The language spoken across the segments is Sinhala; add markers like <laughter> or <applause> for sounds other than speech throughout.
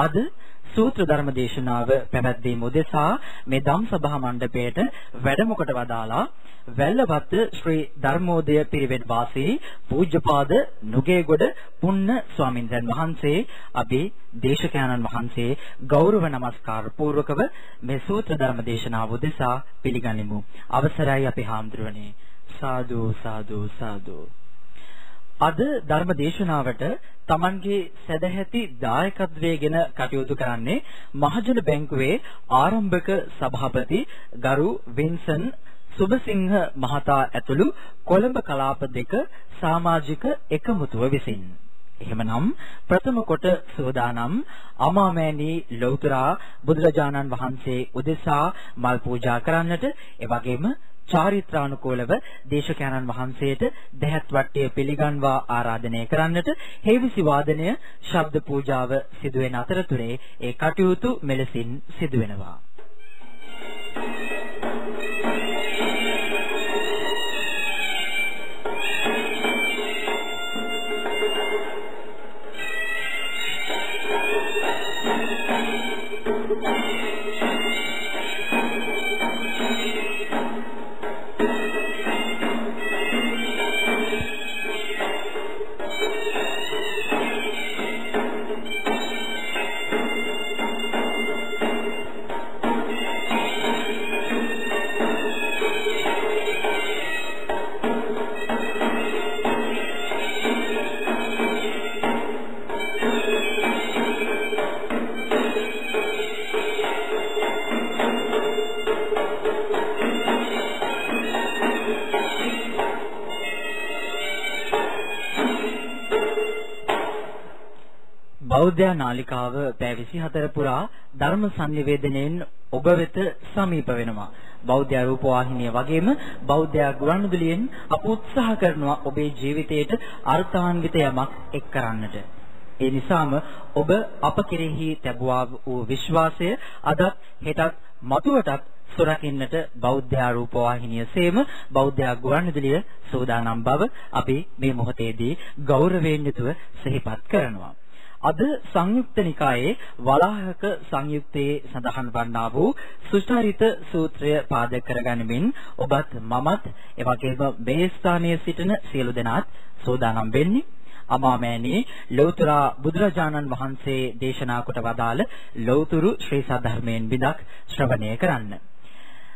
අද සූත්‍ර ධර්ම දේශනාව පැවැත්වීම උදෙසා මේ ධම් සභා මණ්ඩපයේට වැඩම කොට වදාලා වැල්ලවත්ත ශ්‍රී ධර්මෝදය පිරිවෙන් වාසී පූජ්‍යපාද නුගේගොඩ පුන්න ස්වාමින්දයන් වහන්සේ අපි දේශකයන්න් වහන්සේ ගෞරව නමස්කාර පූර්වකව මේ සූත්‍ර ධර්ම දේශනාව උදෙසා පිළිගනිමු. අවසරයි අපි හාමුදුරනේ සාදු සාදු සාදු. අද ධර්ම දේශනාවට Tamanගේ සදැහැති දායකත්වයේගෙන කටයුතු කරන්නේ මහජන බැංකුවේ ආරම්භක සභාපති ගරු වින්සන් සුබසිංහ මහතා ඇතුළු කොළඹ කලාප දෙක සමාජික එකමුතුව විසින්. එහෙමනම් ප්‍රථම කොට සෝදානම් අමාමෑණී ලෞතරා බුදුරජාණන් වහන්සේ උදෙසා මල් පූජා කරන්නට එවැගේම චාරිත්‍රානුකූලව දේශකයන්න් වහන්සේට දෙහත් වට්ටිය පිළිගන්වා ආරාධනය කරන්නට හේවිසි වාදනය ශබ්ද පූජාව සිදුවෙන අතරතුරේ ඒ කටයුතු මෙලෙසින් සිදුවෙනවා. බෞද්ධ නාලිකාව පැය 24 පුරා ධර්ම සංනිවේදනයෙන් ඔබ වෙත සමීප වෙනවා. බෞද්ධ රූප වාහිනිය වගේම බෞද්ධ ගුවන්විදුලියෙන් අප උත්සාහ කරනවා ඔබේ ජීවිතයට අර්ථාන්විත යමක් එක් කරන්නට. ඒ නිසාම ඔබ අප කෙරෙහි තැබුවා වූ විශ්වාසය අදත් හෙටත් මතුවටත් සොරකින්නට බෞද්ධ රූප වාහිනිය සේම බෞද්ධ ගුවන්විදුලිය සෝදානම් බව අපි මේ මොහොතේදී ගෞරවයෙන් යුතුව සිහිපත් කරනවා. අද සංයුක්ත නිකායේ වලාහක සංයුත්තේ සඳහන් වන්නා වූ සුචරිත සූත්‍රය පාදක කරගනිමින් ඔබත් මමත් එවැගේම මේ ස්ථානයේ සිටින සියලු දෙනාත් සෝදානම් වෙන්නේ අමාමෑණී ලෞතර බුදුරජාණන් වහන්සේ දේශනා කොට වදාළ ලෞතුරු ශ්‍රී සද්ධර්මයෙන් බිදක් ශ්‍රවණය කරන්න.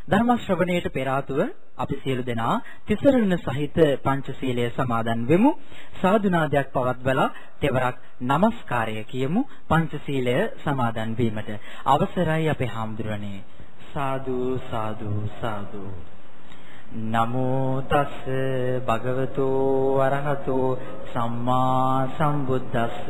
ධර්ම ශ්‍රවණයට පෙර අපි සියලු දෙනා තිසරණ සහිත පංචශීලය සමාදන් වෙමු. සාදුනාදයක් පවත්වලා තෙවරක් নমස්කාරය කියමු පංචශීලය සමාදන් වීමට. අවසරයි අපේ හාමුදුරනේ. සාදු සාදු සාදු. නමෝ තස් භගවතු අරහතෝ සම්මා සම්බුද්දස්ස.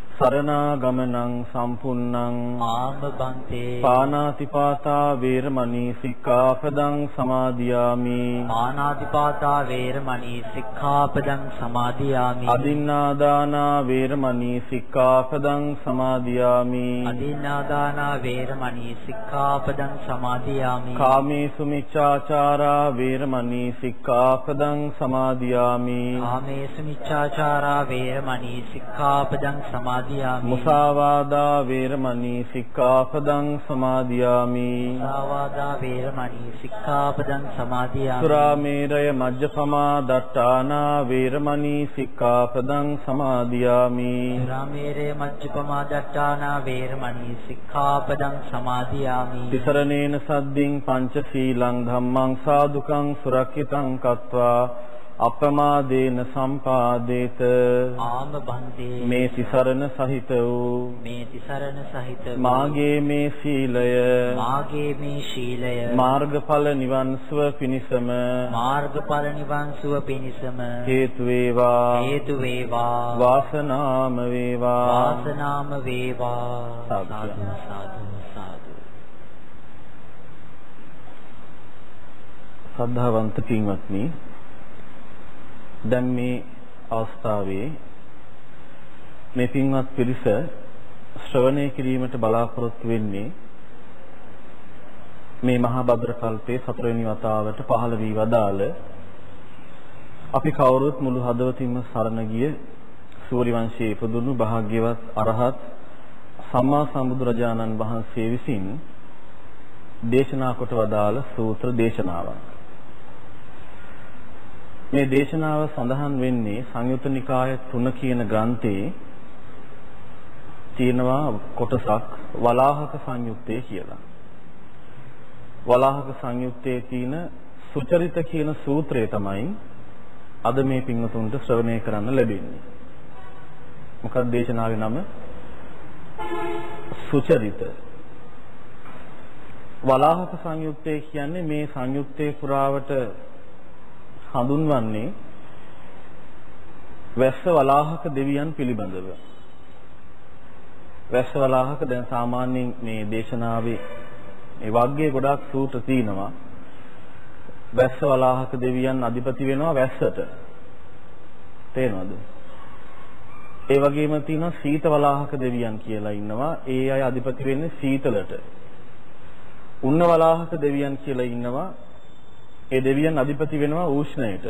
සරණාගමනං සම්පුන්නං ආම බන්තේ පානාතිපාතා වේරමණී සික්ඛාපදං සමාදියාමි පානාතිපාතා වේරමණී සික්ඛාපදං සමාදියාමි අදින්නාදානා වේරමණී සික්ඛාපදං සමාදියාමි අදින්නාදානා වේරමණී සික්ඛාපදං සමාදියාමි කාමේසු මිච්ඡාචාරා වේරමණී සික්ඛාපදං සමාදියාමි කාමේසු මිච්ඡාචාරා වේරමණී සික්ඛාපදං සමාදියාමි සමාදියාමි. මුසාවාදා වේරමණී සික්ඛාපදං සමාදියාමි. මුසාවාදා වේරමණී සික්ඛාපදං සමාදියාමි. සුරාමේරය මජ්ජපමා දට්ඨානා වේරමණී සික්ඛාපදං සමාදියාමි. සුරාමේරය මජ්ජපමා දට්ඨානා වේරමණී සික්ඛාපදං සමාදියාමි. තිසරණේන සද්දින් පංචශීලං ධම්මං සාදුකං සුරක්ෂිතං කତ୍වා අපමාදේන සම්පාදේත ආම බන්දේ මේ තිසරණ සහිත වූ මේ තිසරණ සහිත මාගේ මේ සීලය මාගේ මේ ශීලය මාර්ගඵල නිවන් සුව පිණිසම මාර්ගඵල නිවන් සුව පිණිසම හේතු වේවා හේතු වේවා වාසනාම වේවා වාසනාම වේවා. සාදු සාදු සාදු සද්ධාවන්ත පින්වත්නි දැන් මේ අවස්ථාවේ මේ පින්වත් පිරිස ශ්‍රවණය කිරීමට බලාපොරොත්තු වෙන්නේ මේ මහා භද්‍ර කල්පයේ සතරවෙනි වතාවට පහළ වී වදාළ අපි කවුරුත් මුළු හදවතින්ම සරණ ගිය සූරි වංශයේ ඉපදුණු භාග්‍යවත් අරහත් සම්මා සම්බුදුරජාණන් වහන්සේ විසින් දේශනා කොට වදාළ සූත්‍ර දේශනාවක්. මේ දේශනාව සඳහන් වෙන්නේ සංයුත නිකාය 3 කියන ග්‍රන්ථයේ තියෙනවා කොටසක් වලාහක සංයුත්තේ කියලා. වලාහක සංයුත්තේ තියෙන සුචරිත කියන සූත්‍රය තමයි අද මේ පින්වතුන්ට ශ්‍රවණය කරන්න ලැබෙන්නේ. මොකක්ද දේශනාවේ නම? සුචරිත. වලාහක සංයුත්තේ කියන්නේ මේ සංයුත්තේ පුරාවට හඳුන්වන්නේ වැස්ස වලාහක දෙවියන් පිළිබඳව. වැස්ස වලාහක දැන් සාමාන්‍යයෙන් මේ දේශනාවේ මේ වග්ගයේ ගොඩාක් සූත්‍ර තියෙනවා. වැස්ස වලාහක දෙවියන් අධිපති වෙනවා වැස්සට. තේරෙනවද? ඒ වගේම තියෙනවා සීත වලාහක දෙවියන් කියලා ඉන්නවා. ඒ අය අධිපති වෙන්නේ සීතලට. උන්න වලාහක දෙවියන් කියලා ඉන්නවා. ඒ දෙවියන් අධිපති වෙනවා උෂ්ණයට.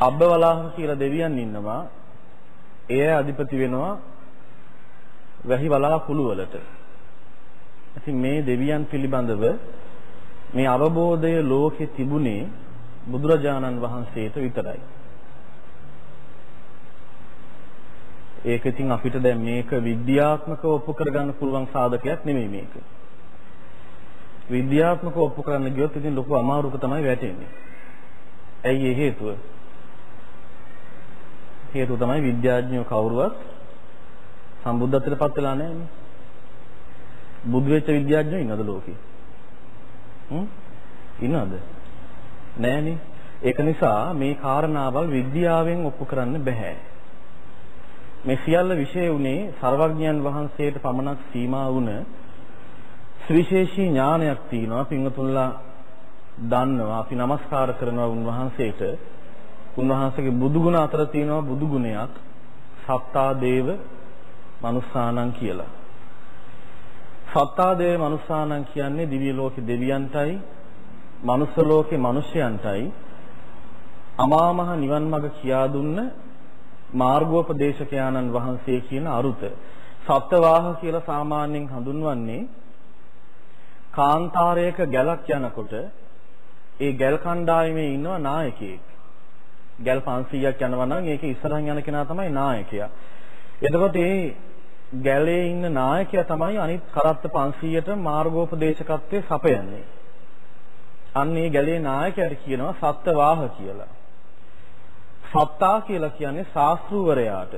අබ්බ වලාහක කියලා දෙවියන් ඉන්නවා. ඒ අධිපති වෙනවා වැහි වලාකුළු වලට. ඉතින් මේ දෙවියන් පිළිබඳව මේ අවබෝධය ලෝකේ තිබුණේ බුදුරජාණන් වහන්සේට විතරයි. ඒක ඉතින් අපිට දැන් මේක විද්‍යාත්මකව ඔප්පු කරගන්න පුළුවන් සාධකයක් නෙමෙයි මේක. විද්‍යාත්මකව ඔප්පු කරන්න ගියොත් ඉතින් ලොකු අමාරුක තමයි වැටෙන්නේ. ඇයි ඒ හේතුව? හේතුව තමයි විද්‍යාඥයෝ කවුරුවත් සම්බුද්ධත්වයට පත් වෙලා නැහැ බුදු වෙච්ච විද්‍යාඥයෝ ඉන්නද ලෝකේ? හ්ම්? ඉන්නවද? නැහනේ. ඒක නිසා මේ කාරණාවල් විද්‍යාවෙන් ඔප්පු කරන්න බෑ. මේ සියල්ල විශේෂ උනේ සර්වඥයන් වහන්සේට පමණක් සීමා වුණ සුවිශේෂී ඥානයක් තියෙනවා. පින්වතුන්ලා දන්නවා අපි নমස්කාර කරනවා උන්වහන්සේට. උන්වහන්සේගේ බුදු ගුණ අතර තියෙනවා බුදු ගුණයක්. සත්තා දේව මනුස්සානං කියලා. සත්තා දේව මනුස්සානං කියන්නේ දිව්‍ය ලෝකේ දෙවියන්ටයි මනුස්ස ලෝකේ මිනිසයන්ටයි අමා මහ නිවන් මඟ කියා දුන්න මාර්ගෝපදේශකයාණන් වහන්සේ කියන අරුත. සත්වාහ කියලා සාමාන්‍යයෙන් හඳුන්වන්නේ කාන්තාරයක ගැලක් යනකොට ඒ ගැල් කණ්ඩායමේ ඉන්නවා නායකයෙක්. ගැල් 500ක් යනවා නම් ඒකේ ඉස්සරහින් යන කෙනා තමයි නායකයා. එතකොට ඒ ගැලේ ඉන්න නායකයා තමයි අනිත් කරත්ත 500ට මාර්ගෝපදේශකත්වයේ සපයන්නේ. අන්න ඒ ගැලේ නායකයාට කියනවා සත්ත්වාහ කියලා. සත්තා කියලා කියන්නේ ශාස්ත්‍රූවරයාට.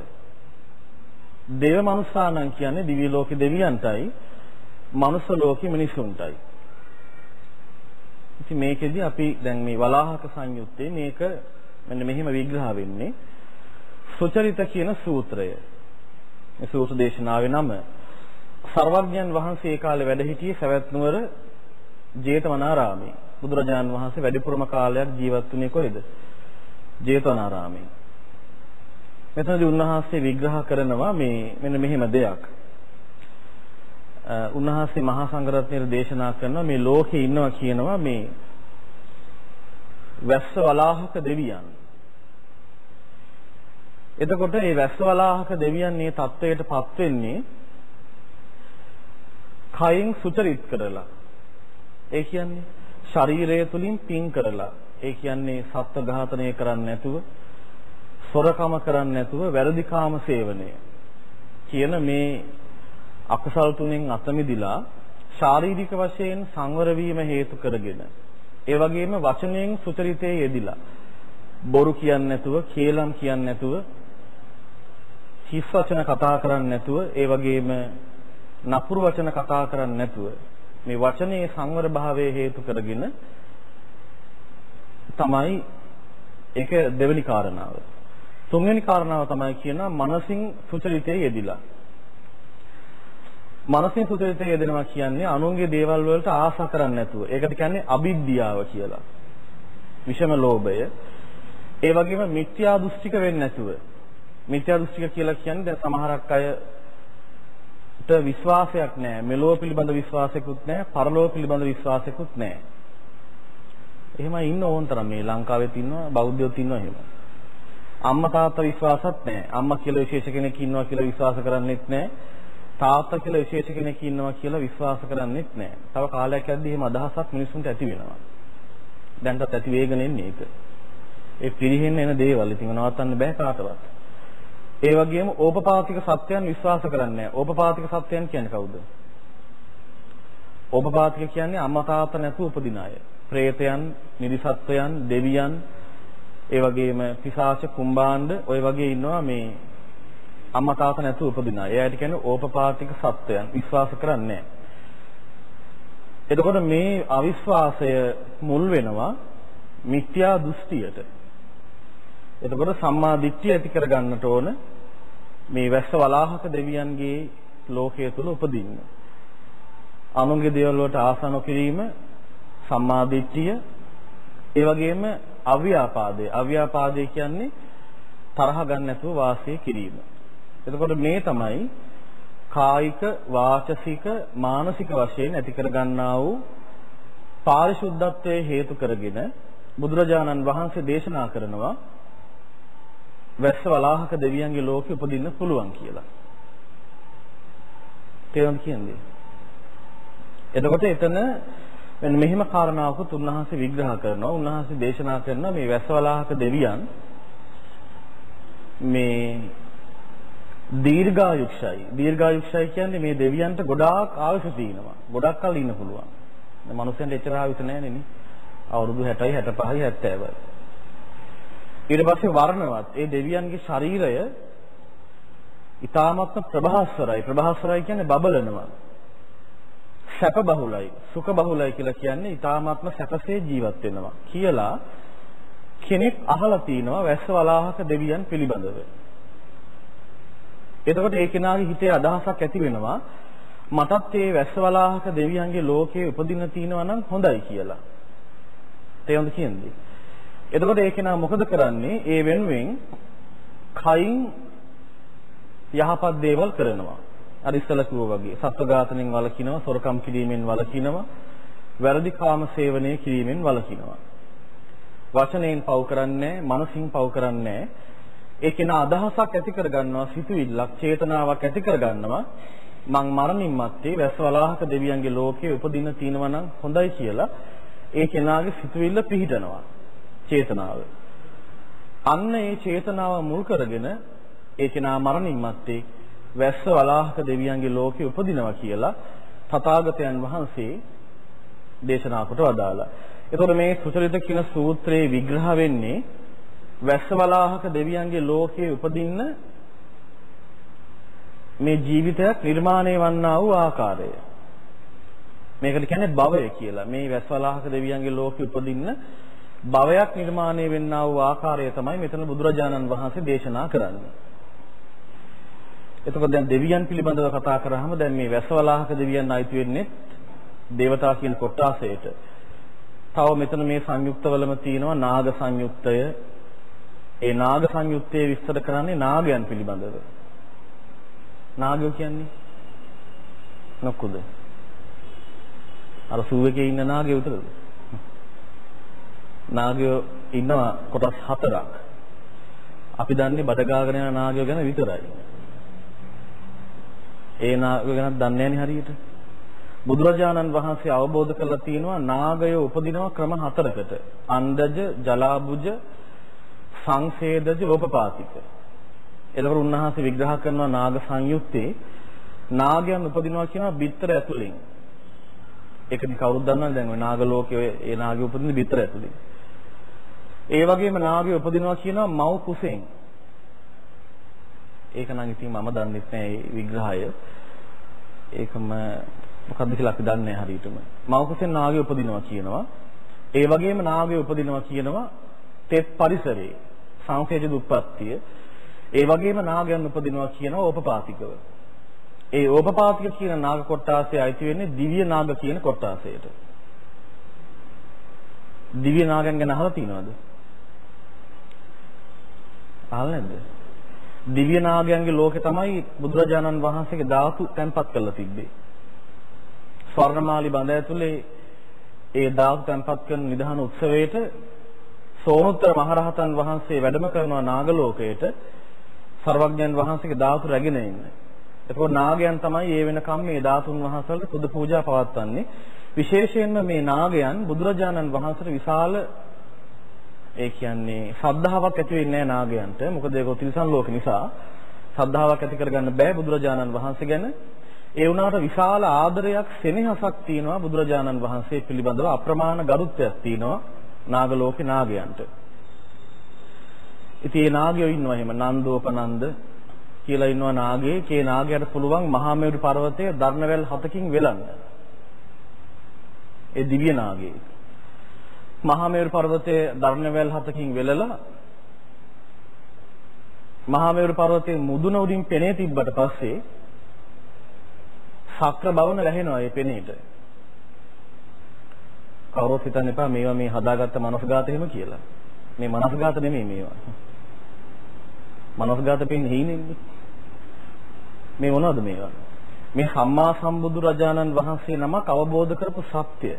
දේව මනුස්සානං කියන්නේ දිව්‍ය ලෝකේ දෙවියන්ටයි මනුස්ස ලෝකෙ මිනිසුන්ටයි. ඉතින් මේකෙදි අපි දැන් මේ වලාහක සංයුත්තේ මේක මෙන්න මෙහිම විග්‍රහ වෙන්නේ සුචරිත කියන සූත්‍රය. මේ සූත්‍ර දේශනාවේ නම සර්වඥයන් වහන්සේ ඒ කාලේ වැඩ සිටියේ සවැත් නුවර ජේතවනාරාමේ. බුදුරජාණන් වහන්සේ වැඩිපුරම කාලයක් ජීවත් වුණේ කොහෙද? ජේතවනාරාමේ. මෙතනදී උන්වහන්සේ විග්‍රහ කරනවා මේ මෙන්න මෙහෙම දෙයක්. උන්වහන්සේ මහා සංඝරත්නයේ දේශනා කරනවා මේ ලෝකේ ඉන්නවා කියනවා මේ වැස්ස වලාහක දෙවියන්. එතකොට මේ වැස්ස වලාහක දෙවියන් මේ தത്വයටපත් වෙන්නේ කයින් සුචරිත කරලා. ඒ කියන්නේ ශරීරය තුලින් පින් කරලා. ඒ කියන්නේ සත්ත්ව ඝාතනය කරන්නේ නැතුව, සොරකම කරන්නේ නැතුව, වැරදි කාම සේවනය කියන මේ අකුසල් තුනෙන් අත මිදිලා ශාරීරික වශයෙන් සංවර වීම හේතු කරගෙන ඒ වගේම වචනයෙන් සුචරිතයේ යෙදිලා බොරු කියන්නේ නැතුව, කේලම් කියන්නේ නැතුව, හිස් වචන කතා කරන්නේ නැතුව, ඒ වගේම නපුරු වචන කතා කරන්නේ නැතුව මේ වචනේ සංවර භාවයේ හේතු කරගෙන තමයි ඒක දෙවෙනි කාරණාව. තුන්වෙනි කාරණාව තමයි කියනවා මනසින් සුචරිතයේ යෙදිලා. මනසින් සුචරිතයේ යෙදෙනවා කියන්නේ අනුන්ගේ දේවල් වලට ආශා කරන්නේ නැතුව. ඒකට කියන්නේ අවිද්‍යාව කියලා. විෂම ලෝභය. ඒ වගේම මිත්‍යා දෘෂ්ටික වෙන්නේ නැතුව. මිත්‍යා දෘෂ්ටික කියලා කියන්නේ දැන් සමහරක් අයට විශ්වාසයක් නැහැ. මෙලොව පිළිබඳ විශ්වාසයකුත් නැහැ. පරලොව පිළිබඳ විශ්වාසයකුත් නැහැ. එහෙමයි ඉන්න ඕන තරම් මේ ලංකාවෙත් ඉන්නවා බෞද්ධයෝත් ඉන්නවා එහෙම. අම්මා තාත්තා විශ්වාසත් නැහැ. අම්මා කියලා විශේෂ කෙනෙක් ඉන්නවා කියලා විශ්වාස කරන්නෙත් නැහැ. තාත්තා කියලා විශේෂ කෙනෙක් ඉන්නවා කියලා විශ්වාස කරන්නෙත් නැහැ. තව කාලයක් යද්දී එහෙම අදහසක් මිනිස්සුන්ට ඇති වෙනවා. දැන්ටත් ඇති වේගන එන්නේ ඒක. ඒ පිරිහෙන්න එන දේවල් ඉතින් නවත්තන්න බෑ කාටවත්. ඒ වගේම ඕපපාතික සත්‍යයන් විශ්වාස කරන්නේ නැහැ. ඕපපාතික සත්‍යයන් කියන්නේ කවුද? ඕපපාතික කියන්නේ අම්මා තාත්තා නැතුව උපදින අය. പ്രേතයන්, නිරිසත්වයන්, දෙවියන්, ඒ වගේම පිසාච කුම්බාණ්ඩ ඔය වගේ ඉන්නවා මේ අම්මා තාත්තා නැතුව උපදින අය. එයාට කියන්නේ ඕපපාතික සත්‍යයන් විශ්වාස කරන්නේ එතකොට මේ අවිශ්වාසය මුල් වෙනවා මිත්‍යා දෘෂ්ටියට. එතකොට සම්මා දිට්ඨිය ඇති කරගන්නට ඕන මේ වැස්ස වලාහක දෙවියන්ගේ ලෝකයේ තුල උපදින්න. අනුන්ගේ දේවල් වලට ආසා නොකිරීම සම්මා දිට්ඨිය ඒ වගේම අව්‍යාපාදය. අව්‍යාපාදය කියන්නේ තරහ ගන්න නැතුව වාසය කිරීම. එතකොට මේ තමයි කායික වාචසික මානසික වශයෙන් ඇති කර ගන්නා වූ පාරිශුද්ධත්වයේ හේතු කරගෙන බුදුරජාණන් වහන්සේ දේශනා කරනවා වැස්ස වලාහක දෙවියන්ගේ ලෝකෙ උපදින්න පුළුවන් කියලා. තේරුම් කියන්නේ. එතකොට එතන මෙන්න මෙහිම කාරණාවකුත් උන්වහන්සේ විග්‍රහ කරනවා. උන්වහන්සේ දේශනා කරනවා මේ වැස්ස වලාහක දෙවියන් මේ දීර්ඝායුක්ෂයි. දීර්ඝායුක්ෂයි කියන්නේ මේ දෙවියන්ට ගොඩාක් ආයුෂ තියෙනවා. ගොඩක් කල් ඉන්න පුළුවන්. දැන් මනුස්සයන්ට එච්චර ආයුෂ නැහැ නේ. අවුරුදු 60යි 65යි 70යි. ඊට පස්සේ වර්ණවත් ඒ දෙවියන්ගේ ශරීරය ඊ타මත්ම ප්‍රභාස්වරයි ප්‍රභාස්වරයි කියන්නේ බබලනවා සැප බහුලයි සුඛ බහුලයි කියලා කියන්නේ ඊ타මත්ම සැපසේ ජීවත් වෙනවා කියලා කෙනෙක් අහලා තිනවා වැස්ස වලාහක දෙවියන් පිළිබඳව එතකොට ඒ කෙනාගේ හිතේ අදහසක් ඇති වෙනවා මටත් මේ වැස්ස වලාහක දෙවියන්ගේ ලෝකයේ උපදින්න තියනවා නම් හොඳයි කියලා තේරුම්ද කියන්නේ එතකොට ඒ කෙනා මොකද කරන්නේ? ඒ වෙනුවෙන් කයින් යහපත් දේවල් කරනවා. අර ඉස්සලා කිව්වා වගේ සත්ව ඝාතනෙන් වළකිනවා, සොරකම් කිරීමෙන් වළකිනවා, වැරදි කාම සේවනය කිරීමෙන් වළකිනවා. වචනයෙන් පව් කරන්නේ මනසින් පව් කරන්නේ ඒ කෙනා අදහසක් ඇති කරගන්නවා, සිතුවිල්ලක්, චේතනාවක් ඇති කරගන්නවා. මං මරණින් මත්තේ වැස්වලාහක දෙවියන්ගේ ලෝකයේ උපදින්න තියනවා නම් හොඳයි කියලා ඒ කෙනාගේ සිතුවිල්ල පිහිටනවා. චේතනාව. අන්න ඒ චේතනාව මුල් කරගෙන ඒ කෙනා මරණින් මත්තේ වැස්ස වලාහක දෙවියන්ගේ ලෝකෙ උපදිනවා කියලා තථාගතයන් වහන්සේ දේශනා කොට වදාලා. එතකොට මේ සුචරිත කියන සූත්‍රයේ විග්‍රහ වෙන්නේ වැස්ස වලාහක දෙවියන්ගේ ලෝකයේ උපදින්න මේ ජීවිතයක් නිර්මාණය වන්නා වූ ආකාරය. මේකට කියන්නේ භවය කියලා. මේ වැස්ස වලාහක දෙවියන්ගේ ලෝකෙ උපදින්න භවයක් නිර්මාණය වෙන්නා වූ ආකාරය තමයි මෙතන බුදුරජාණන් වහන්සේ දේශනා කරන්නේ. එතකොට දැන් දෙවියන් පිළිබඳව කතා කරාම දැන් මේ වැසවලාහක දෙවියන් අයිති වෙන්නේ දේවතා කියන කොටාසයට. තව මෙතන මේ සංයුක්තවලම තියෙනවා නාග සංයුක්තය. ඒ නාග සංයුක්තයේ විස්තර කරන්නේ නාගයන් පිළිබඳව. නාගයෝ කියන්නේ නොකුද? අර සූවකේ ඉන්න නාගයෝ විතරද? නාගයෝ ඉන්නවා කොටස් හතරක්. අපි දන්නේ බඩගාගෙන යන නාගයෝ ගැන විතරයි. ඒ නාගයෝ ගැන දන්නේ නැහැ හරියට. බුදුරජාණන් වහන්සේ අවබෝධ කරලා තියෙනවා නාගය උපදිනවා ක්‍රම හතරකට. අණ්ඩජ, ජලාබුජ, සංසේදජ, ඕපපාතික. එතකොට උන්වහන්සේ විග්‍රහ කරනවා නාග සංයුත්තේ නාගයන් උපදිනවා කියනවා බිත්තර ඇතුලෙන්. ඒකනි කවුරුද දන්නවද දැන් ඔය නාග ලෝකයේ ඒ නාගය උපදින්නේ බිත්තර ඇතුලෙන්. ඒ වගේම නාගය උපදිනවා කියනවා මව් කුසෙන්. ඒක නම් ඉතින් මම දන්නෙත් නෑ මේ විග්‍රහය. ඒකම මොකද්ද කියලා අපි දන්නේ නැහැ හරියටම. මව් කුසෙන් නාගය උපදිනවා කියනවා. ඒ වගේම නාගය උපදිනවා කියනවා තෙත් පරිසරයේ සංසේජ දුප්පත්තිය. ඒ වගේම නාගයන් උපදිනවා කියනවා ඕපපාතිකව. ඒ ඕපපාතික කියන නාග කොටාසය අයිති වෙන්නේ දිව්‍ය නාග කියන කොටාසයට. දිව්‍ය නාගයන් ගැන අහලා තියෙනවද? අහලා නැද්ද? දිව්‍ය නාගයන්ගේ ලෝකේ තමයි බුදුරජාණන් වහන්සේගේ ධාතු තැන්පත් කරලා තිබ්බේ. ස්වර්ණමාලි බඳ ඇතුලේ ඒ ධාතු තැන්පත් කරන නිධාන උත්සවයේට සෝනුත්තර මහරහතන් වහන්සේ වැඩම කරනවා නාග ලෝකයට සර්වඥයන් වහන්සේගේ ධාතු රැගෙන ඉන්නේ. එතකොට නාගයන් තමයි ඒ වෙනකම් මේ ධාතුන් වහන්සේලට පුද පූජා පවත්වන්නේ. විශේෂයෙන්ම මේ නාගයන් බුදුරජාණන් වහන්සේට විශාල ඒ කියන්නේ ශ්‍රද්ධාවක් ඇති වෙන්නේ නැහැ නාගයන්ට. මොකද ඒක තිරිසන් ලෝක නිසා ශ්‍රද්ධාවක් ඇති කරගන්න බෑ බුදුරජාණන් වහන්සේ ගැන. ඒ වුණාට විශාල ආදරයක් සෙනෙහසක් තියෙනවා බුදුරජාණන් වහන්සේ පිළිබඳව අප්‍රමාණ ගරුත්වයක් තියෙනවා නාග ලෝකේ නාගයන්ට. ඉතින් ඒ නාගයෝ ඉන්නවා එහෙම නන්දෝපනන්ද කියලා ඉන්නවා නාගේ. ඒ නාගයාට පුළුවන් මහා මේරු පර්වතයේ දර්ණවැල් හතකින් වෙලන්න. ඒ දිව්‍ය නාගේ. මහා මේරු පර්වතයේ දර්ණවැල් හතකින් වෙලලා මහා මේරු පර්වතයේ මුදුන උඩින් පෙනේ තිබ්බට පස්සේ ශක්‍ර භවන වැහෙනවා මේ පෙනේට. කවුරුත් හිතන්න එපා මේවා මේ හදාගත්ත මනසගත එහෙම කියලා. මේ මනසගත නෙමෙයි මේවා. මනසගත පෙන්නේ හීනෙන්නේ. මේ මොනවද මේවා? මේ සම්මා සම්බුදු රජාණන් වහන්සේ නමක් අවබෝධ කරපු සත්‍ය.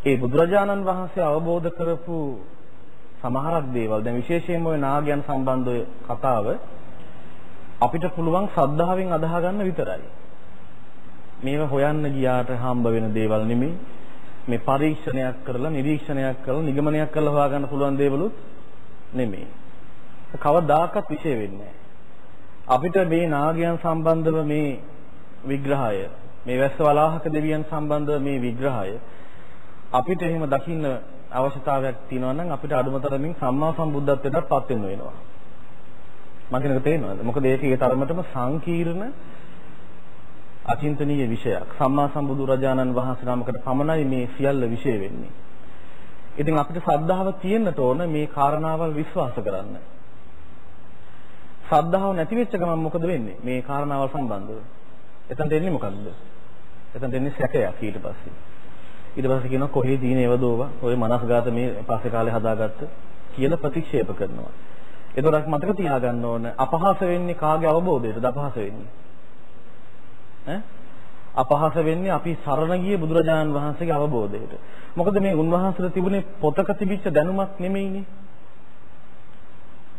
ඒ බුදුරජාණන් වහන්සේ අවබෝධ කරපු සමහරක් දේවල් දැන් විශේෂයෙන්ම ওই නාගයන් සම්බන්ධ කතාව අපිට පුළුවන් ශ්‍රද්ධාවෙන් අදාහ ගන්න විතරයි. මේවා හොයන්න ගියාට හම්බ වෙන දේවල් නෙමෙයි. මේ පරීක්ෂණයක් කරලා නිරීක්ෂණයක් කරලා නිගමනයක් කරලා හොයාගන්න පුළුවන් දේවලුත් නෙමෙයි. කවදාකවත් විශේෂ වෙන්නේ අපිට මේ නාගයන් සම්බන්ධව මේ විග්‍රහය මේ වැස්ස වලාහක දෙවියන් සම්බන්ධව මේ විග්‍රහය අපිට එහෙම දකින්න අවශ්‍යතාවයක් තියෙනවා නම් අපිට අඩුමතරමින් සම්මා සම්බුද්ධත්වයට පත් වෙන්න වෙනවා. මම කියනක තේරෙනවද? මොකද ඒක ඒ තරමටම සංකීර්ණ අචින්තනීය විෂයක්. සම්මා සම්බුදු රජාණන් වහන්සේ නමකට පමණයි මේ සියල්ල විශේෂ වෙන්නේ. ඉතින් අපිට ශ්‍රද්ධාව තියෙන්නට ඕන මේ කාරණාවල් විශ්වාස කරන්න. ශ්‍රද්ධාව නැති වෙච්ච ගමන් මොකද වෙන්නේ? මේ කාරණාවල් සම්බන්ධව. එතනට එන්නේ මොකද්ද? එතනට එන්නේ සැකයක් ඊට පස්සේ. ඊට පස්සේ කියනවා කොහේ දින එවදෝවා ඔය මනස්ගත මේ පස්සේ කාලේ හදාගත්ත කියලා ප්‍රතික්ෂේප කරනවා. එතකොට මතක තියාගන්න ඕන අපහාස වෙන්නේ කාගේ අවබෝධයටද අපහාස වෙන්නේ? අපහාස වෙන්නේ අපි සරණ ගිය බුදුරජාණන් වහන්සේගේ අවබෝධයට. මොකද මේ උන්වහන්සේට තිබුණේ පොතක තිබිච්ච දැනුමක් නෙමෙයිනේ.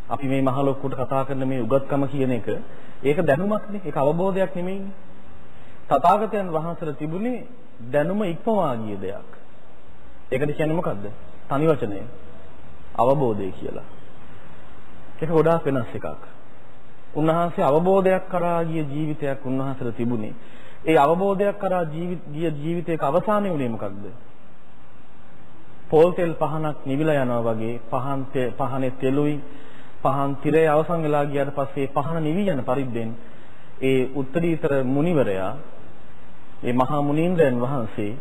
අපි මේ මහ ලොක්කුට කතා කරන මේ උගත්කම කියන එක ඒක දැනුමක්නේ. ඒක අවබෝධයක් නෙමෙයිනේ. තථාගතයන් වහන්සේට තිබුණේ දැනුම ඉක්මවා ගිය දෙයක්. ඒකට කියන්නේ මොකද්ද? තනි වචනය. අවබෝධය කියලා. ඒක ගොඩාක් වෙනස් එකක්. උන්වහන්සේ අවබෝධයක් කරා ගිය ජීවිතයක් උන්වහන්සේට තිබුණේ. ඒ අවබෝධයක් කරා ගිය ජීවිතයක අවසානය උනේ මොකක්ද? පොල් තෙල් පහනක් නිවිලා යනවා වගේ පහන් පහනේ තෙලුයි පහන් tire අවසන් වෙලා ගියාට පස්සේ පහන නිවි යන පරිද්දෙන් ඒ උත්තරීතර මුනිවරයා ඒ මහා මුනීන්ද්‍රයන් වහන්සේ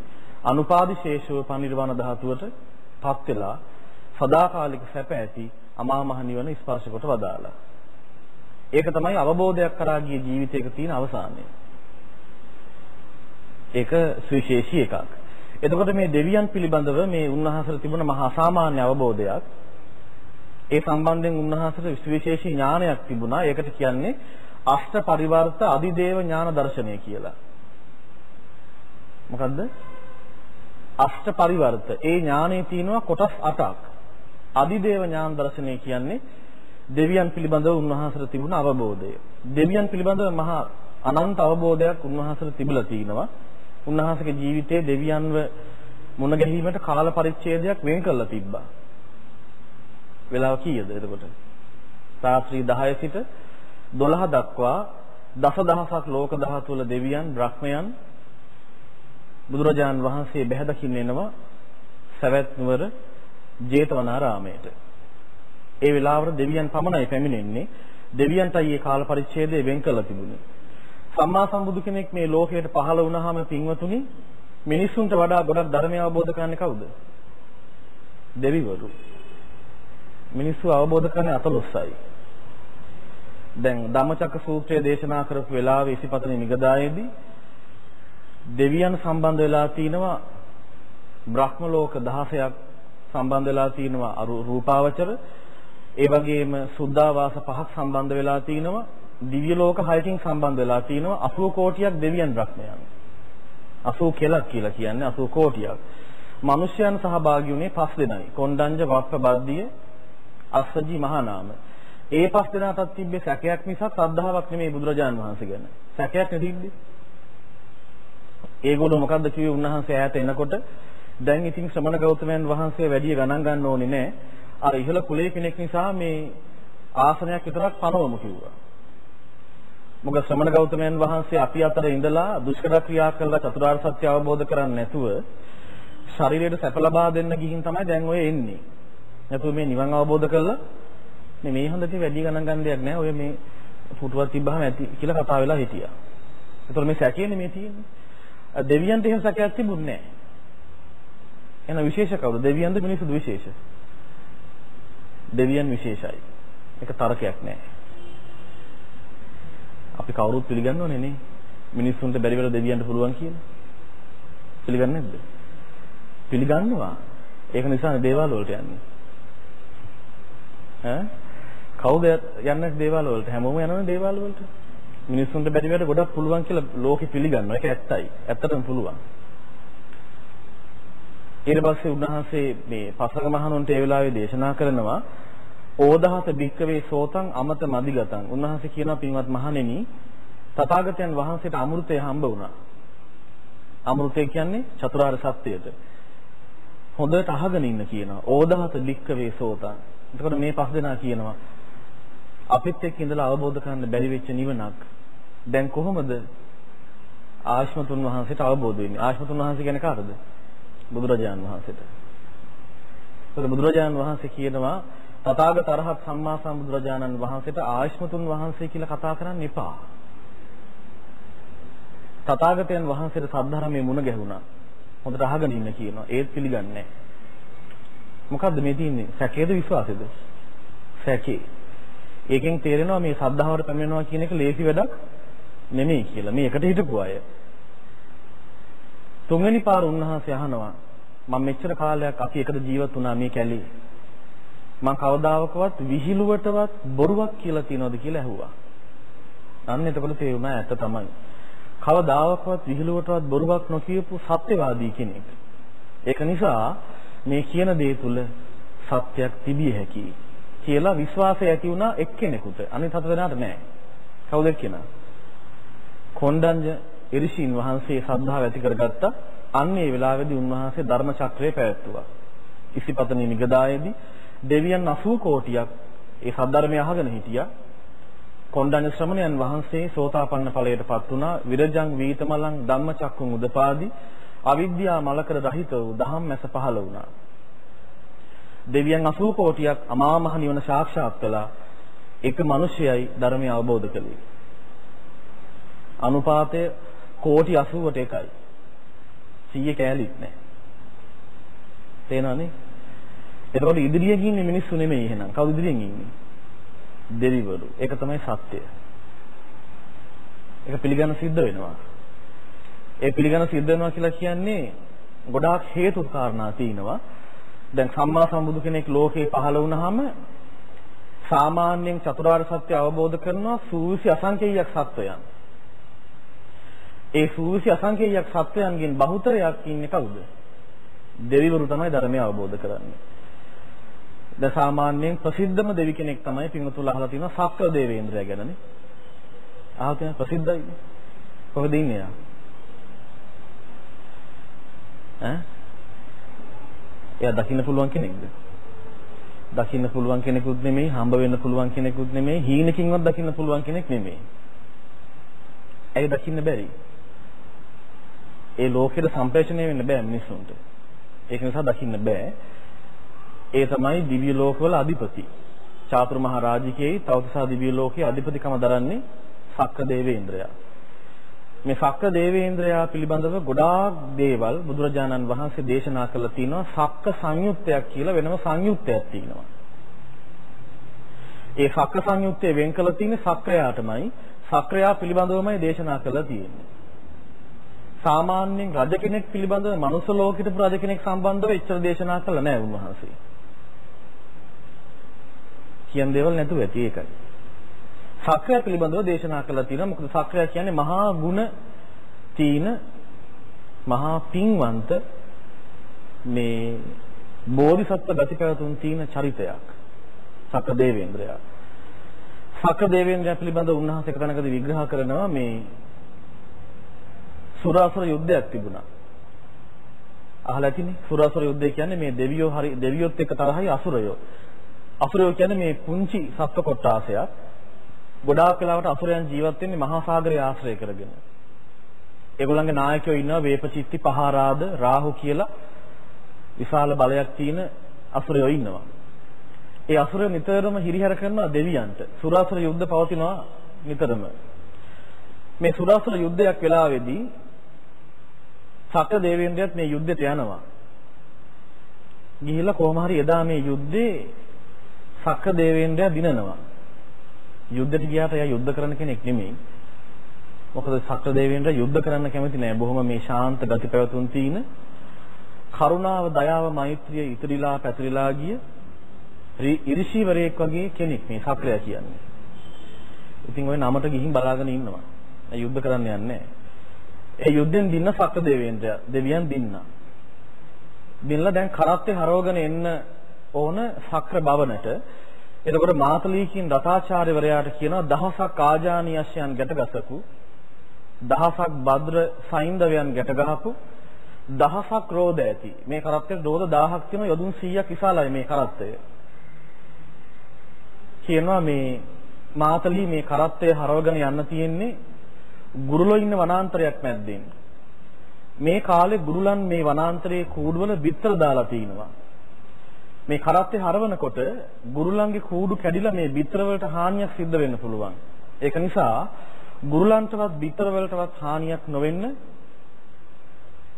අනුපාදිශේෂව පනිර්වාණ ධාතුවට පත් වෙලා සදාකාලික සැප ඇති අමා මහ නිවන ස්පර්ශ කොට වදාලා. ඒක තමයි අවබෝධයක් කරා ගිය ජීවිතයක තියෙන අවසානය. ඒක සුවිශේෂී එකක්. එතකොට මේ දෙවියන් පිළිබඳව මේ උන්වහන්සේට තිබුණ මහා සාමාන්‍ය අවබෝධයක් ඒ සම්බන්ධයෙන් උන්වහන්සේට විශේෂී ඥානයක් තිබුණා. ඒකට කියන්නේ අෂ්ට පරිවර්ත අධිදේව ඥාන දර්ශනය කියලා. මොකද්ද? අෂ්ට පරිවර්ත. ඒ ඥානයේ තියෙනවා කොටස් 8ක්. අධිදේව ඥාන දර්ශනය කියන්නේ දෙවියන් පිළිබඳව උන්වහන්සේට තිබුණ අවබෝධය. දෙවියන් පිළිබඳව මහා අනන්ත අවබෝධයක් උන්වහන්සේට තිබිලා තිනවා. උන්වහන්සේගේ ජීවිතයේ දෙවියන්ව මුණ ගැහිීමට කාල පරිච්ඡේදයක් වෙන් කරලා තිබ්බා. වෙලාව කීයද එතකොට? රාත්‍රී 10 සිට 12 දක්වා දසදහසක් ලෝක ධාතු වල දෙවියන් බ්‍රහ්මයන් බුදුරජාන් වහන්සේ බැහැ දකින්න එනවා සවැත් නුවර ජේතවනාරාමයට. ඒ වෙලාවට දෙවියන් පමණයි පැමිණෙන්නේ. දෙවියන්ටයි මේ කාල පරිච්ඡේදය වෙන් කරලා තිබුණේ. සම්මා සම්බුදු කෙනෙක් මේ ලෝකයට පහළ වුණාම පින්වතුනි මිනිසුන්ට වඩා ගොඩක් ධර්මය අවබෝධ කරන්නේ කවුද? දෙවිවරු. මිනිස්සු අවබෝධ කරන්නේ අතලොස්සයි. දැන් ධම්මචක්ක සූත්‍රය දේශනා කරපු වෙලාවේ ඉසිපතන නිගදායේදී දෙවියන් සම්බන්ධ වෙලා තිනවා බ්‍රහ්ම ලෝක 16ක් සම්බන්ධ වෙලා තිනවා රූපාවචර ඒ වගේම සුද්ධාවාස පහක් සම්බන්ධ වෙලා තිනවා දිව්‍ය ලෝක 6කින් සම්බන්ධ වෙලා තිනවා 80 කෝටියක් දෙවියන් බ්‍රහ්මයන්. 80 කෙලක් කියලා කියන්නේ 80 කෝටියක්. මිනිසයන් සහභාගී වුණේ පස් දෙනයි. කොණ්ඩඤ්ඤ වප්ප බද්දිය අස්සජි මහානාම. ඒ පස් දෙනාටත් තිබ්බේ සැකයක් මිසක් ශ්‍රද්ධාවක් නෙමෙයි බුදුරජාන් වහන්සේ ගැන. සැකයක් නෙතිබ්බේ ඒගොල්ලෝ මොකද්ද කිව්වේ? උන්වහන්සේ ඈත එනකොට දැන් ඉතින් ශ්‍රමණ ගෞතමයන් වහන්සේ වැඩි ගණන් ගන්න ඕනේ නැහැ. අර ඉහළ කුලයේ කෙනෙක් නිසා මේ ආසනයක් විතරක් පනවමු කිව්වා. මොකද ශ්‍රමණ ගෞතමයන් වහන්සේ අපි අතර ඉඳලා දුෂ්කර ක්‍රියා කළා චතුරාර්ය සත්‍ය අවබෝධ කරන්නේ නැතුව ශරීරයට සැප ලබා දෙන්න ගිහින් තමයි දැන් ඔය එන්නේ. නැතුව මේ නිවන් අවබෝධ කළා මේ මේ හොඳට වැඩි ගණන් ගන්න දෙයක් නැහැ. ඔය මේ පුටුවක් තිබ්බහම ඇති කියලා කතා වෙලා හිටියා. ඒතකොට මේ සැකේනේ මේ තියෙන්නේ. දෙවියන්ට එහෙම සැකයක් තිබුණේ නැහැ. එහෙනම් විශේෂ කවුද? දෙවියන්ද මිනිස්සුද විශේෂ? දෙවියන් විශේෂයි. ඒක තරකයක් නෑ. අපි කවුරුත් පිළිගන්නවනේ නේ. මිනිස්සුන්ට බැරි වෙලා දෙවියන්ට පුළුවන් කියලා. පිළිගන්නේ නැද්ද? පිළිගන්නවා. ඒක නිසානේ දේවාල වලට යන්නේ. ඈ කවුද යන්නේ දේවාල වලට? හැමෝම යනවනේ දේවාල වලට. මිනිස්සුන්ට බැරි වෙලාවට ගොඩක් පුළුවන් කියලා ලෝකෙ පිළිගන්නවා. ඒක ඇත්තයි. ඇත්තටම පුළුවන්. ඊට පස්සේ උන්වහන්සේ මේ පසක මහණුන්ට ඒ වෙලාවේ දේශනා කරනවා ඕදහත භික්කවේ සෝතං අමත මදිගතං. උන්වහන්සේ කියනවා පින්වත් මහණෙනි තථාගතයන් වහන්සේට අමෘතය හම්බ වුණා. අමෘතය කියන්නේ චතුරාර්ය සත්‍යයට. හොඳට අහගෙන ඉන්න කියනවා. ඕදහත භික්කවේ සෝතං. එතකොට මේ පස් දෙනා කියනවා අපිත් එක්ක ඉඳලා අවබෝධ කරගන්න බැරි වෙච්ච නිවනක් දැන් කොහොමද ආශ්මතුන් වහන්සේට අවබෝධ වෙන්නේ? ආශ්මතුන් වහන්සේ කියන්නේ කාටද? බුදුරජාන් වහන්සේට. ඒකට බුදුරජාන් වහන්සේ කියනවා තථාගත අරහත් සම්මා සම්බුදුරජාණන් වහන්සේට ආශ්මතුන් වහන්සේ කියලා කතා කරන්න එපා. තථාගතයන් වහන්සේට සද්ධර්මයේ මුණ ගැහුණා. හොඳට අහගෙන ඉන්න කියනවා. ඒත් පිළිගන්නේ නැහැ. මොකද්ද මේ තියෙන්නේ? සැකේද විශ්වාසෙද? සැකේ. ඒකෙන් තේරෙනවා මේ සද්ධාවට පැමිණෙනවා කියන එක ලේසි වැඩක් නෙමෙයි කියලා. මේ එකට හිටපු අය. තුන්වෙනි පාර උන්වහන්සේ අහනවා මම මෙච්චර කාලයක් අපි එකට ජීවත් වුණා මේ කැලේ. මම කවදාවකවත් විහිළුවටවත් බොරුවක් කියලා තියනවද කියලා ඇහුවා. අන්න එතකොට තේරුණා ඇත්ත තමයි. කවදාවකවත් විහිළුවටවත් බොරුවක් නොකියපු සත්‍යවාදී කෙනෙක්. ඒක නිසා මේ කියන දේ තුල සත්‍යයක් තිබිය හැකියි කියලා විශ්වාසය ඇති වුණා එක්කෙනෙකුට. අනිත් හත දෙනාට නෑ. කවුද එක්කෙනා? කොණ්ඩඤ්ඤ ඉරිෂීන් වහන්සේ ශ්‍රද්ධාව ඇති කරගත්තා. අන්න ඒ වෙලාවේදී උන්වහන්සේ ධර්ම චක්‍රය පැවැත්තුවා. ඉසිපතනි නිගදායේදී දෙවියන් 80 කෝටියක් ඒ සද්ධර්මය අහගෙන හිටියා. කොණ්ඩඤ්ඤ ශ්‍රමණයන් වහන්සේ සෝතාපන්න ඵලයටපත් වුණා. විරජං වීතමලං ධම්මචක්කුං උදපාදි අවිද්‍යා මලකර රහිත වූ දහම් මැස පහළ වුණා. දෙවියන් 80 කෝටියක් අමා මහ නිවන සාක්ෂාත් කළා. එක මිනිසයයි ධර්මය අවබෝධ කළේ. අනුපාතය කෝටි 80ට එකයි. 100 කෑලිත් නැහැ. තේනවනේ? එතකොට ඉදිරියෙන් ඉන්නේ මිනිස්සු නෙමෙයි එහෙනම්. කවුද ඉදිරියෙන් ඉන්නේ? දෙවිවරු. ඒක තමයි සත්‍යය. ඒක පිළිගන්න සිද්ධ වෙනවා. ඒ පිළිගන්න සිද්ධ වෙනවා කියලා කියන්නේ ගොඩාක් හේතු කාරණා තියෙනවා. දැන් සම්මා සම්බුදු කෙනෙක් ලෝකේ පහළ වුණාම සාමාන්‍යයෙන් චතුරාර්ය සත්‍ය අවබෝධ කරනවා සූවිසි අසංකේයයක් සත්වයන්. ඒ සූවිසි අසංකේයයක් සත්වයන්ගෙන් බහුතරයක් ඉන්නේ කවුද? දෙවිවරු තමයි ධර්මය අවබෝධ කරන්නේ. ද සාමාන්‍යයෙන් ප්‍රසිද්ධම දෙවි කෙනෙක් තමයි පින්වතුන් අහලා තියෙනවා සක්‍ර දේවේන්ද්‍රය ගැනනේ. අහලා තියෙන ප්‍රසිද්ධයි. කොහෙද ඉන්නේ යා? ඈ එයා දකින්න පුළුවන් කෙනෙක්ද? දකින්න පුළුවන් කෙනෙකුත් නෙමෙයි, හම්බ වෙන්න පුළුවන් කෙනෙකුත් නෙමෙයි, හීනකින්වත් දකින්න පුළුවන් කෙනෙක් නෙමෙයි. ඇයි දකින්න බැරි? ඒ ලෝකෙට සම්ප්‍රේෂණය වෙන්න බෑ මිනිසුන්ට. ඒක නිසා දකින්න බෑ. ඒ තමයි දිව්‍ය ලෝකවල අධිපති. චාතුරු මහා රාජිකයේ තවතිසා දිව්‍ය ලෝකයේ අධිපතිකම දරන්නේ සක්‍ර දේවේන්ද්‍රයා. මේ සක්‍ර දේවේන්ද්‍රයා පිළිබඳව ගොඩාක් දේවල් බුදුරජාණන් වහන්සේ දේශනා කළා තියෙනවා සක්‍ර සංයුත්තයක් කියලා වෙනම සංයුත්තයක් තියෙනවා. ඒ සක්‍ර සංයුත්තේ වෙන් කළ තියෙන්නේ සක්‍රයාටමයි සක්‍රයා පිළිබඳවමයි දේශනා කළා තියෙන්නේ. සාමාන්‍යයෙන් රජ කෙනෙක් පිළිබඳව මනුස්ස ලෝකෙට රජ කෙනෙක් සම්බන්ධව එච්චර දේශනා කළා නෑ උන්වහන්සේ. කියන දේවල් නැතුව ඇති ඒකයි. සක්‍රය පිළිබඳව දේශනා කළා තියෙනවා. මොකද සක්‍රය කියන්නේ මහා ගුණ තීන මහා පින්වන්ත මේ බෝධිසත්ව ගතිපැවතුම් තියෙන චරිතයක්. සක්‍ර දේවේන්ද්‍රයා. සක්‍ර දේවේන්ද්‍රයා පිළිබඳව උන්වහන්සේ එක තැනකදී විග්‍රහ කරනවා මේ සුරාසුර යුද්ධයක් තිබුණා. අහලා ඇතිනේ සුරාසුර යුද්ධය කියන්නේ මේ දෙවියෝ හරි දෙවියොත් එක්ක තරහයි අසුරයෝ. අසුරයෝ කියන්නේ මේ පුංචි සත්ව කොටාසයක්. ගොඩාක් වෙලාවට අසුරයන් ජීවත් වෙන්නේ මහා සාගරය ආශ්‍රය කරගෙන. ඒගොල්ලන්ගේ නායකයෝ ඉන්නවා වේපචිත්ති පහාරාද රාහු කියලා විශාල බලයක් තියෙන අසුරයෝ ඉන්නවා. ඒ අසුරයෝ නිතරම හිරිහැර කරනවා දෙවියන්ට. සුරාසුර යුද්ධ පවතිනවා නිතරම. මේ සුරාසුර යුද්ධයක් වෙලාවේදී සක්‍ර දේවේන්ද්‍රයත් මේ යුද්ධයට යනවා. ගිහිල්ලා කොහොම හරි එදා මේ යුද්ධේ සක්‍ර දේවේන්ද්‍රයා දිනනවා. යුද්ධෙට ගියාට එයා යුද්ධ කරන කෙනෙක් නෙමෙයි. මොකද සක්‍ර දේවේන්ද්‍ර යුද්ධ කරන්න කැමති නෑ. බොහොම මේ ශාන්ත ගති පැවතුම් තියෙන කරුණාව, දයාව, මෛත්‍රිය ඉතිරිලා පැතිරිලා ගිය ඉරිෂිවරයෙක් වගේ කෙනෙක් මේ සක්‍රයා කියන්නේ. ඉතින් ওই නමට ගිහින් බලාගෙන ඉන්නවා. යුද්ධ කරන්න යන්නේ ඒ යුද්ධෙන් දින්න සක්‍ර දේවේන්ද්‍රය දෙවියන් දින්නා. දිනලා දැන් කරත්තේ හරවගෙන එන්න ඕන සක්‍ර භවනට. එතකොට මාතලීකින් රතාචාර්යවරයාට කියනවා දහසක් ආජානියස්යන් ගැටගසපු දහසක් භද්‍ර සයින්දවයන් ගැටගහපු දහසක් රෝද ඇති. මේ කරත්තේ රෝද 1000ක් තියෙනවා යොදුන් 100ක් විශාලයි මේ කරත්තය. කියනවා මේ මාතලී මේ කරත්තය හරවගෙන යන්න තියෙන්නේ ගුරුලෝ ඉන්න වනාන්තරයක් මැද්දෙන්. මේ කාලේ ගුරුලන් මේ වනාන්තරයේ කූඩුවල බිත්තර දාලා තිනවා. මේ කරත්තේ හරවනකොට ගුරුලන්ගේ කූඩු කැඩිලා මේ බිත්තර වලට හානියක් සිද්ධ වෙන්න පුළුවන්. ඒක නිසා ගුරුලන්ටවත් බිත්තර වලටවත් හානියක් නොවෙන්න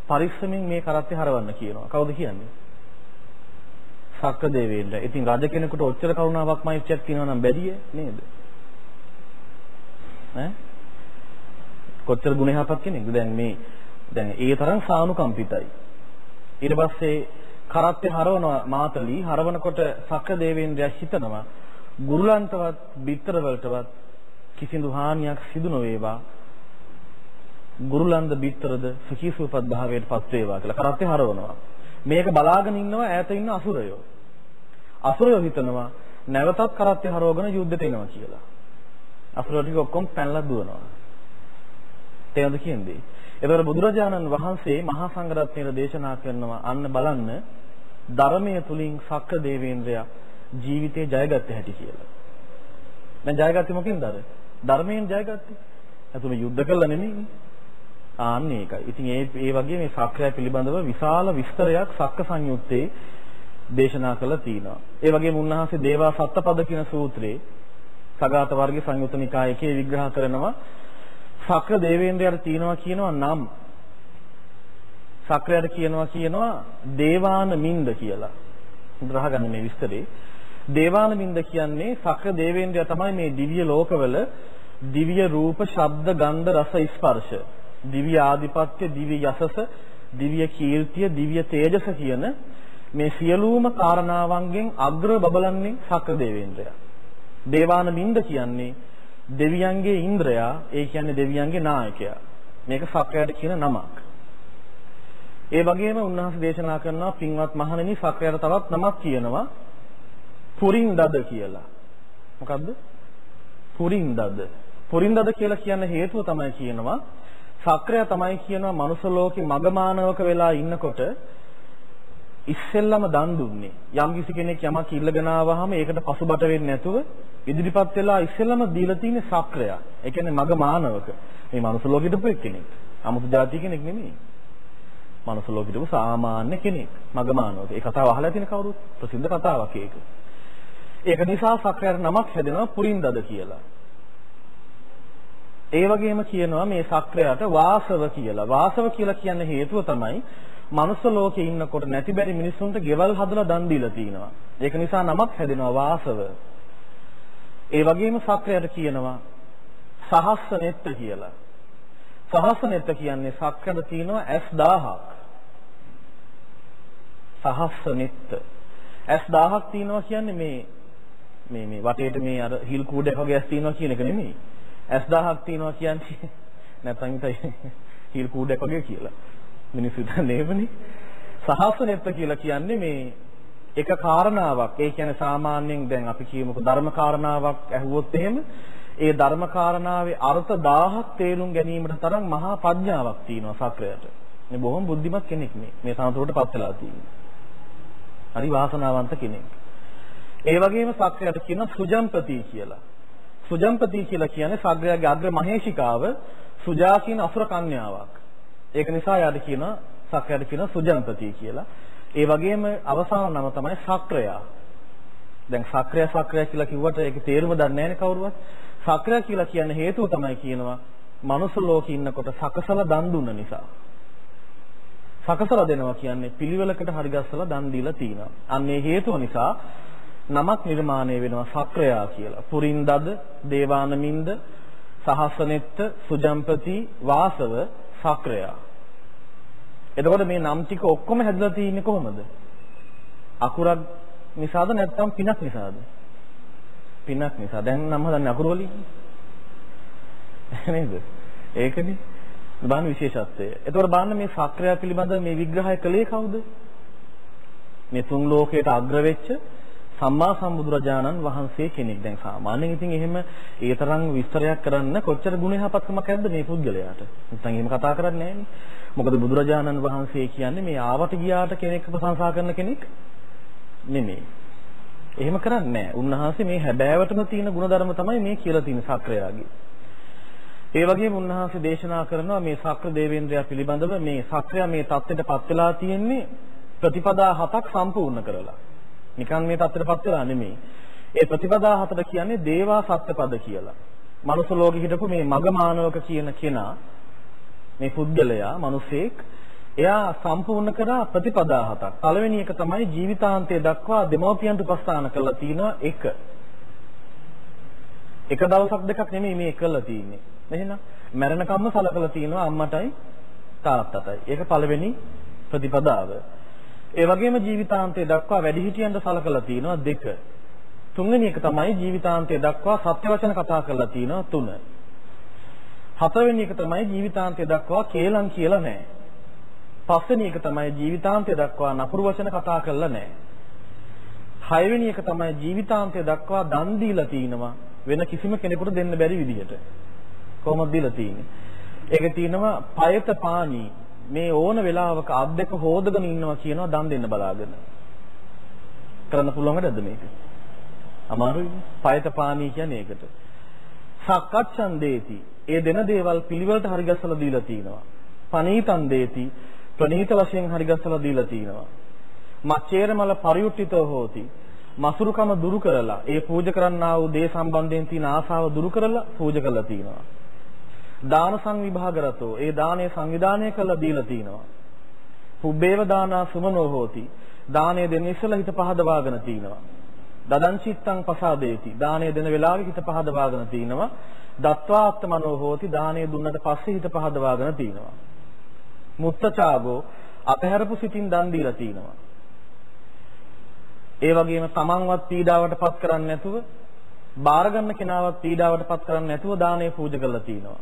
පරිස්සමින් මේ කරත්තේ හරවන්න කියනවා. කවුද කියන්නේ? සක්‍ර දෙවියන්ට. ඉතින් රජ කෙනෙකුට ඔච්චර කරුණාවක් මෛත්‍රියක් තියෙනවා නම් බැරිය නේද? ඈ කොච්චර ගුණ යහපත් කෙනෙක්ද? දැන් මේ දැන් ඒ තරම් සානුකම්පිතයි. ඊට පස්සේ කරත්තේ හරවන මාතලි. හරවනකොට සක්‍ර දේවේන්ද්‍රයා හිතනවා ගුරුලන්ටවත් බිත්තර වලටවත් කිසිදු හානියක් සිදු නොවේවා. ගුරුලන්ද බිත්තරද සුඛී සුවපත් භාවයට පත් වේවා කියලා කරත්තේ හරවනවා. මේක බලාගෙන ඉන්නවා ඈත ඉන්න අසුරයෝ. අසුරයෝ හිතනවා නැවතත් කරත්තේ හරවගෙන යුද්ධෙට එනවා කියලා. අසුරයෝ ටික ඔක්කොම පැනලා දුවනවා. තේරුම්ද කියන්නේ. ඒතකොට බුදුරජාණන් වහන්සේ මහා සංඝරත්නයට දේශනා කරනවා අන්න බලන්න ධර්මයේ තුලින් සක්‍ර දේවේන්ද්‍රයා ජීවිතේ ජයගත්ත හැටි කියලා. දැන් ජයගත්තේ මොකෙන්ද අර? ධර්මයෙන් ජයගත්තේ. එතකොට යුද්ධ කළා නෙමෙයි. ආන්න ඒකයි. ඉතින් ඒ ඒ වගේ මේ සක්‍රය පිළිබඳව විශාල විස්තරයක් සක්ක සංයුත්තේ දේශනා කළා තියෙනවා. ඒ වගේම උන්වහන්සේ දේවා සත්පද කියන සූත්‍රයේ සගත වර්ගයේ සංයුත්ත නිකායකේ විග්‍රහ කරනවා සක්‍ර දේවේන්ද්‍රයාට තියෙනවා කියනවා නම් සක්‍රයට කියනවා කියනවා දේවාන මින්ද කියලා. හොඳට අහගන්න මේ විස්තරේ. දේවාන මින්ද කියන්නේ සක්‍ර දේවේන්ද්‍රයා තමයි මේ දිව්‍ය ලෝකවල දිව්‍ය රූප, ශබ්ද, ගන්ධ, රස, ස්පර්ශ, දිව්‍ය ආධිපත්‍ය, දිව්‍ය යසස, දිව්‍ය කීර්තිය, දිව්‍ය තේජස කියන මේ සියලුම කාරණාවන්ගෙන් අග්‍ර බබලන්නේ සක්‍ර දේවේන්ද්‍රයා. දේවාන මින්ද කියන්නේ දෙවියන්ගේ ඉන්ද්‍රයා ඒ කියන්නේ දෙවියන්ගේ නායකයා. මේක සක්‍රයට කියන නමක්. ඒ වගේම උන්වහන්සේ දේශනා කරනවා පින්වත් මහණෙනි සක්‍රයට තවත් නමක් කියනවා පුරින්දද කියලා. මොකද්ද? පුරින්දද. පුරින්දද කියලා කියන හේතුව තමයි කියනවා සක්‍රය තමයි කියනවා මනුස්ස ලෝකේ මගමානවක වෙලා ඉන්නකොට ඉස්සෙල්ලම දන් දුන්නේ. යම් කිසි කෙනෙක් යමක් ඉල්ලගෙන ආවහම ඒකට පසුබට වෙන්නේ නැතුව ඉදිරිපත් වෙලා ඉස්සෙල්ලම දීලා තියෙන සක්‍රය. ඒ කියන්නේ මග මානවක. මේ මනුස්ස ලෝකෙට පුෙක් කෙනෙක්. 아무තු જાති කෙනෙක් නෙමෙයි. මනුස්ස ලෝකෙට පු සාමාන්‍ය කෙනෙක්. මග මානවක. ඒ කතාව අහලා තියෙන කවුරුත් ප්‍රසිද්ධ කතාවක් ඒක. ඒක නිසා සක්‍රයට නමක් හැදෙනවා පුරින්දද කියලා. ඒ වගේම කියනවා මේ සක්‍රයට වාසව කියලා. වාසව කියලා කියන හේතුව තමයි මනුස්ස ලෝකේ ඉන්නකොට නැති බැරි මිනිස්සුන්ට ගෙවල් හදලා දන් දීලා තිනවා. ඒක නිසා නමක් හැදෙනවා වාසව. ඒ වගේම සක්‍රයට කියනවා සහස්ස නෙත්ත කියලා. සහස්ස නෙත්ත කියන්නේ සක්‍රයට තියෙනවා S 1000ක්. සහස්ස නෙත්ත. S 1000ක් තියෙනවා කියන්නේ මේ මේ මේ වටේට මේ අර හිල් කූඩයක් වගේ ඇස් තියෙනවා කියන එක නෙමෙයි. ඇස් 1000ක් තියෙනවා කියන්නේ නැත්නම් ඉතින් හිල් කූඩයක් වගේ කියලා. මිනිස්සු හිතන්නේ එහෙමනේ. සහස්‍රනෙත්ත කියලා කියන්නේ මේ එක කාරණාවක්. ඒ කියන්නේ සාමාන්‍යයෙන් දැන් අපි කියමුකෝ ධර්ම කාරණාවක් ඇහුවොත් එහෙම ඒ ධර්ම කාරණාවේ අර්ථ 1000ක් තේරුම් ගැනීමට තරම් මහා ප්‍රඥාවක් තියෙනවා සක්‍රයට. මේ බොහොම බුද්ධිමත් කෙනෙක් මේ. මේ තනතුරටපත් වෙලා තියෙන්නේ. හරි වාසනාවන්ත කෙනෙක්. ඒ වගේම සක්‍රයට කියන සුජම්පති කියලා. සුජම්පති කියලා කියන්නේ සග්‍රයාගේ අග්‍ර මහේෂිකාව සුජා කියන අසුර කන්‍යාවක්. ඒක නිසා යාට කියනවා සක්‍රයාට කියනවා සුජම්පති කියලා. ඒ වගේම අවසාන නම තමයි සක්‍රයා. දැන් සක්‍රය සක්‍රය කියලා කිව්වට ඒකේ තේරුම දන්නේ නැහැ කවුරුවත්. සක්‍රය කියලා කියන හේතුව තමයි කියනවා මනුස්ස ලෝකේ ඉන්නකොට සකසලා දන් දුන්න නිසා. සකසලා දෙනවා කියන්නේ පිළිවෙලකට හරි ගස්සලා දන් දීලා තිනවා. අන්න ඒ හේතුව නිසා නමක් නිර්මාණය වෙනවා සක්‍රයා කියලා. පුරින්දද, දේවානමින්ද, සහස්සනෙත්ත, සුජම්පති, වාසව, සක්‍රයා. එතකොට මේ නම් ටික ඔක්කොම හැදලා තියෙන්නේ කොහොමද? අකුරක් නිසාද නැත්නම් පිනක් නිසාද? පිනක් නිසා. දැන් නම් හදන්නේ අකුරු වලින්. නේද? ඒකනේ. බලන්න විශේෂත්වය. එතකොට බලන්න මේ සක්‍රයා පිළිබඳව මේ විග්‍රහය කළේ කවුද? මේ තුන් ලෝකයට අග්‍ර වෙච්ච සම්මා සම්බුදුරජාණන් වහන්සේ කෙනෙක්. දැන් සාමාන්‍යයෙන් ඉතින් එහෙම ඒ තරම් විස්තරයක් කරන්න කොච්චර ගුණ යහපත්කමක් ඇද්ද මේ පුද්ගලයාට? නැත්නම් එහෙම කතා කරන්නේ මොකද බුදුරජාණන් වහන්සේ කියන්නේ මේ ආවට ගියාට කෙනෙක් ප්‍රශංසා කරන කෙනෙක් නෙමෙයි. එහෙම කරන්නේ නැහැ. උන්වහන්සේ මේ හැබෑවටම තියෙන ಗುಣධර්ම තමයි මේ කියලා තියෙන සක්‍රයාගේ. ඒ වගේම උන්වහන්සේ දේශනා කරනවා මේ සක්‍ර දේවේන්ද්‍රයා පිළිබඳව මේ සක්‍රයා මේ தත්ත්වයටපත් වෙලා තියෙන්නේ ප්‍රතිපදා හතක් සම්පූර්ණ කරලා. නිකන් මේ தත්තරපත් වෙලා නෙමෙයි. ඒ ප්‍රතිපදා හතර කියන්නේ දේවා සත්‍යපද කියලා. මනුස්ස ලෝකෙ හිටපු මේ මග මානවක කියන කෙනා මේ පුද්ගලයා මිනිසෙක් එයා සම්පූර්ණ කරා ප්‍රතිපදා හතක්. පළවෙනි එක තමයි ජීවිතාන්තය දක්වා දෙමව්පියන්ට උපස්ථාන කරලා තියෙනවා එක. එක දවසක් දෙකක් නෙමෙයි මේ කළා තියෙන්නේ. එහෙනම් මරණකම්ම සලකලා තියෙනවා අම්මටයි තාත්තටයි. ඒක පළවෙනි ප්‍රතිපදාව. ඒ වගේම ජීවිතාන්තය දක්වා වැඩිහිටියන්ට සලකලා තියෙනවා දෙක. තුන්වෙනි එක තමයි ජීවිතාන්තය දක්වා සත්‍ය වචන කතා කරලා තියෙනවා තුන. හතරවෙනි එක තමයි ජීවිතාන්තය දක්වා කේලම් කියලා නැහැ. පස්වෙනි එක තමයි ජීවිතාන්තය දක්වා නපුරු වචන කතා කරලා නැහැ. හයවෙනි එක තමයි ජීවිතාන්තය දක්වා දන් දීලා තිනවා වෙන කිසිම කෙනෙකුට දෙන්න බැරි විදිහට. කොහොමද දීලා තියෙන්නේ? ඒක තියෙනවා පයත පානී මේ ඕන වෙලාවක අත් දෙක හොදගෙන ඉන්නවා කියනවා දන් දෙන්න බලාගෙන. කරන්න පුළුවන් වැඩද මේක? අමාරුයි. පයත පානී කියන්නේ ඒකට. සක්කච්ඡන් දේති. ඒ දෙන දේවල් පිළිවෙලට හරි ගස්සලා දීලා තිනවා. පනීතන් දේති. ප්‍රනීත වශයෙන් හරි ගස්සලා දීලා තිනවා. මච්චේරමල පරියුට්ටිතෝ හෝති. මසුරුකම දුරු කරලා ඒ පූජ කරන්නා වූ දේ සම්බන්ධයෙන් තියෙන ආසාව දුරු කරලා පූජ කරලා තිනවා. දාන සංවිභාගරතෝ ඒ දාණය සංවිධානය කරලා දීලා තිනවා. පුබ්බේව දානා සුමනෝ හෝති. දාණය දෙන්න ඉස්සලා හිත පහදවාගෙන තිනවා. දදං චිත්තං පසාදේති. දාණය දෙන වෙලාවේ හිත පහදවාගෙන තිනවා. දත්වාත්ත මනෝ හෝති. දාණය දුන්නට පස්සේ හිත පහදවාගෙන තිනවා. මුත්තචාගෝ අපහැරපු සිතින් දන් දීලා තිනවා. ඒ වගේම තමන්වත් පීඩාවට පත් කරන්නේ නැතුව බාර ගන්න කෙනාවත් පීඩාවට පත් කරන්නේ නැතුව දාණය පූජා කරලා තිනවා.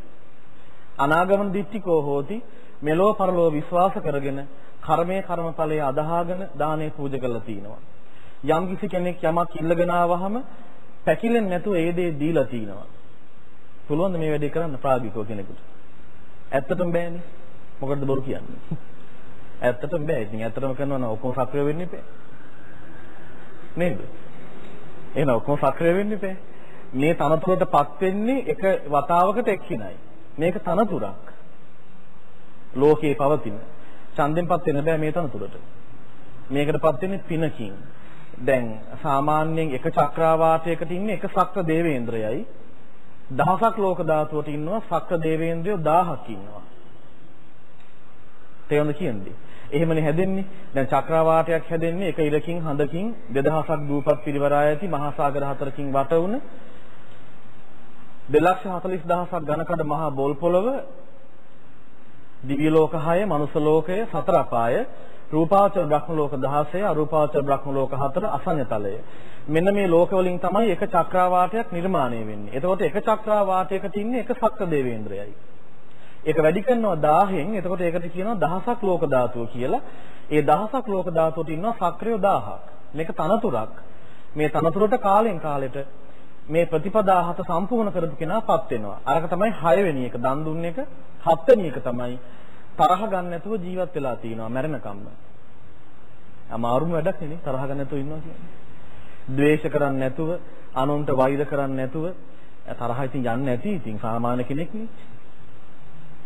අනාගමන දිට්ඨිකෝ හෝති මෙලෝ පරලෝ විශ්වාස කරගෙන කර්මයේ කර්මඵලයේ අදහාගෙන දානේ පූජා කරලා තිනවා. යම් කිසි කෙනෙක් යමක් ඉල්ලගෙන ආවහම පැකිලෙන්නේ නැතුව ඒ දේ දීලා තිනවා. පුළුවන් මේ වැඩේ කරන්න ප්‍රාගිකව කෙනෙකුට? ඇත්තටම බෑනේ. මොකටද බොරු කියන්නේ? ඇත්තටම බෑ. ඉතින් ඇත්තටම කරනවා නම් ඔක්කොම සක්‍රිය වෙන්න එපා. නේද? එහෙනම් ඔක්කොම සක්‍රිය වෙන්න එපා. මේ තනතුරටපත් වෙන්නේ එක වතාවකට එක්කිනයි. මේක තනතුරක්. ලෝකේ පවතින. ඡන්දෙන්පත් වෙන්න බෑ මේ තනතුරට. මේකටපත් වෙන්නේ පිනකින්. දැන් සාමාන්‍යයෙන් එක චක්‍රාවාටයකට ඉන්නේ එක සක්‍ර දේවේන්ද්‍රයයි දහසක් ලෝක ධාතුවට ඉන්නවා සක්‍ර දේවේන්ද්‍රයෝ 1000ක් ඉන්නවා. තේරුණාද කියන්නේ? එහෙමනේ හැදෙන්නේ. දැන් චක්‍රාවාටයක් හැදෙන්නේ එක ඉරකින් හඳකින් 2000ක් දූපත් පිරිවරා ඇති මහා සාගර හතරකින් වට වුණ 240000ක් ඝනකඩ මහා බෝල් පොළව දිව්‍ය ලෝක 6 මනුස්ස ලෝකය සතර අපාය රූපාවචර බ්‍රහ්ම ලෝක 16 අරූපාවචර බ්‍රහ්ම ලෝක 4 අසඤ්ඤතලය. මෙන්න මේ ලෝක වලින් තමයි එක චක්‍රාවාටයක් නිර්මාණය වෙන්නේ. එතකොට එක චක්‍රාවාටයකට ඉන්නේ එක සක්‍ර දේවේන්ද්‍රයයි. ඒක වැඩි කරනවා 1000න් එතකොට ඒකට කියනවා දහසක් ලෝක ධාතුව කියලා. ඒ දහසක් ලෝක ධාතුවට ඉන්නවා සක්‍රිය 1000ක් මේක තනතුරක්. මේ තනතුරට කාලෙන් කාලෙට මේ ප්‍රතිපදා හත සම්පූර්ණ කරපු කෙනාපත් වෙනවා. අරක තමයි 6 වෙනි එක දන් දුන්න එක. 7 වෙනි එක තමයි තරහ ගන්න නැතුව ජීවත් වෙලා තිනවා මැරෙනකම්ම. අමාරුම වැඩක් නෙනේ තරහ ගන්න නැතුව ඉන්නවා කියන්නේ. ද්වේෂ කරන්නේ නැතුව, අනුන්ට වෛර කරන්නේ නැතුව තරහ ඉතින් යන්නේ නැති ඉතින් සාමාන්‍ය කෙනෙක්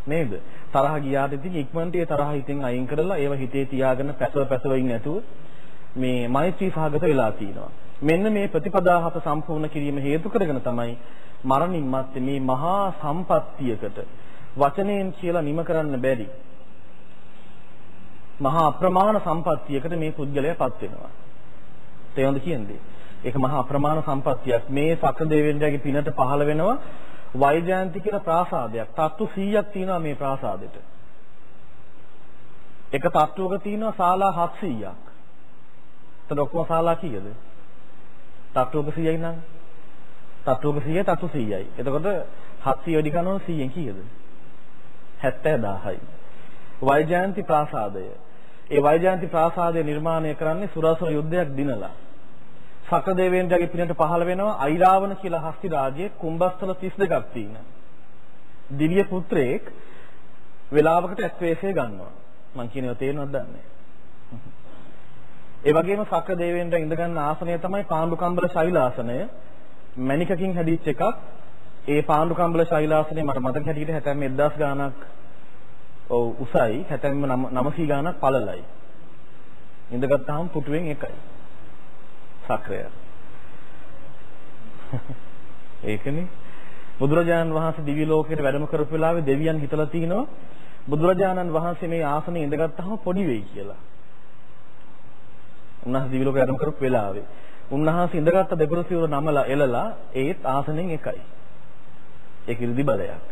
නේද? තරහ ගියාට ඉතින් ඉක්මනට ඒ තරහ හිතෙන් අයින් කරලා ඒව හිතේ තියාගෙන පැසව පැසව ඉන්නේ නැතුව මේ මෛත්‍රී සහගත වෙලා තිනවා. මෙන්න මේ ප්‍රතිපදාහත සම්පූර්ණ කිරීම හේතු කරගෙන තමයි මරණින් මත්තේ මේ මහා සම්පත්තියකට වචනයෙන් කියලා නිම කරන්න බැරි මහා අප්‍රමාණ සම්පත්තියකට මේ පුද්ගලයාපත් වෙනවා. තේරුම්ද කියන්නේ? ඒක මහා අප්‍රමාණ සම්පත්තියක්. මේ සක්‍රදේවෙන්ද්‍රයාගේ පිනට පහළ වෙනවා වෛජයන්ති කියලා ප්‍රාසාදයක්. තත්තු 100ක් තියෙනවා මේ ප්‍රාසාදෙට. එක තත්තුවක තියෙනවා ශාලා 700ක්. එතන ඔක්කොම ශාලා කීයද? තට්ටුවක 100යි නම් තට්ටුවක 100 තට්ටු 100යි. එතකොට 700 වැඩි කරනවා 100න් කීයද? 70000යි. වෛජයන්ති ප්‍රාසාදය. ඒ වෛජයන්ති ප්‍රාසාදය නිර්මාණය කරන්නේ සුරාසුර යුද්ධයක් දිනලා. සක්‍රදේවේන්ද්‍රගේ පිනට පහළ වෙනවා අයිරාවන කියලා හස්ති රාජ්‍යයේ කුම්භස්තල 32ක් තියෙන. දිව්‍ය පුත්‍රයෙක් වෙලාවකට ඇස්වේෂය ගන්නවා. මං කියනවා තේරෙනවද දන්නේ ඒ වගේම සක්‍ර දේවේන්ද්‍ර ඉඳ ගන්න ආසනය තමයි පාණ්ඩුකම්බල ශෛලාසනය. මණිකකින් හැදිච්ච එකක්. ඒ පාණ්ඩුකම්බල ශෛලාසනය මට මතක හැටියට හැතැම් 1000 ගාණක් ඔව් උසයි හැතැම් 900 ගාණක් පළලයි. ඉඳගත්තාම පුටුවෙන් එකයි. සක්‍රය. <laughs> ඒකනේ බුදුරජාණන් වහන්සේ දිව්‍ය ලෝකයට වැඩම කරපු වෙලාවේ දෙවියන් හිතලා තිනවා බුදුරජාණන් වහන්සේ මේ ආසනේ ඉඳගත්තාම පොඩි වෙයි කියලා. උන්වහන්සේ දිවි ලෝක යටම කරපු වෙලාවේ උන්වහන්සේ ඉඳගත්ත දෙපොළ සිවුර නමලා එලලා ඒත් ආසනෙන් එකයි. ඒක ඉර්ධි බලයක්.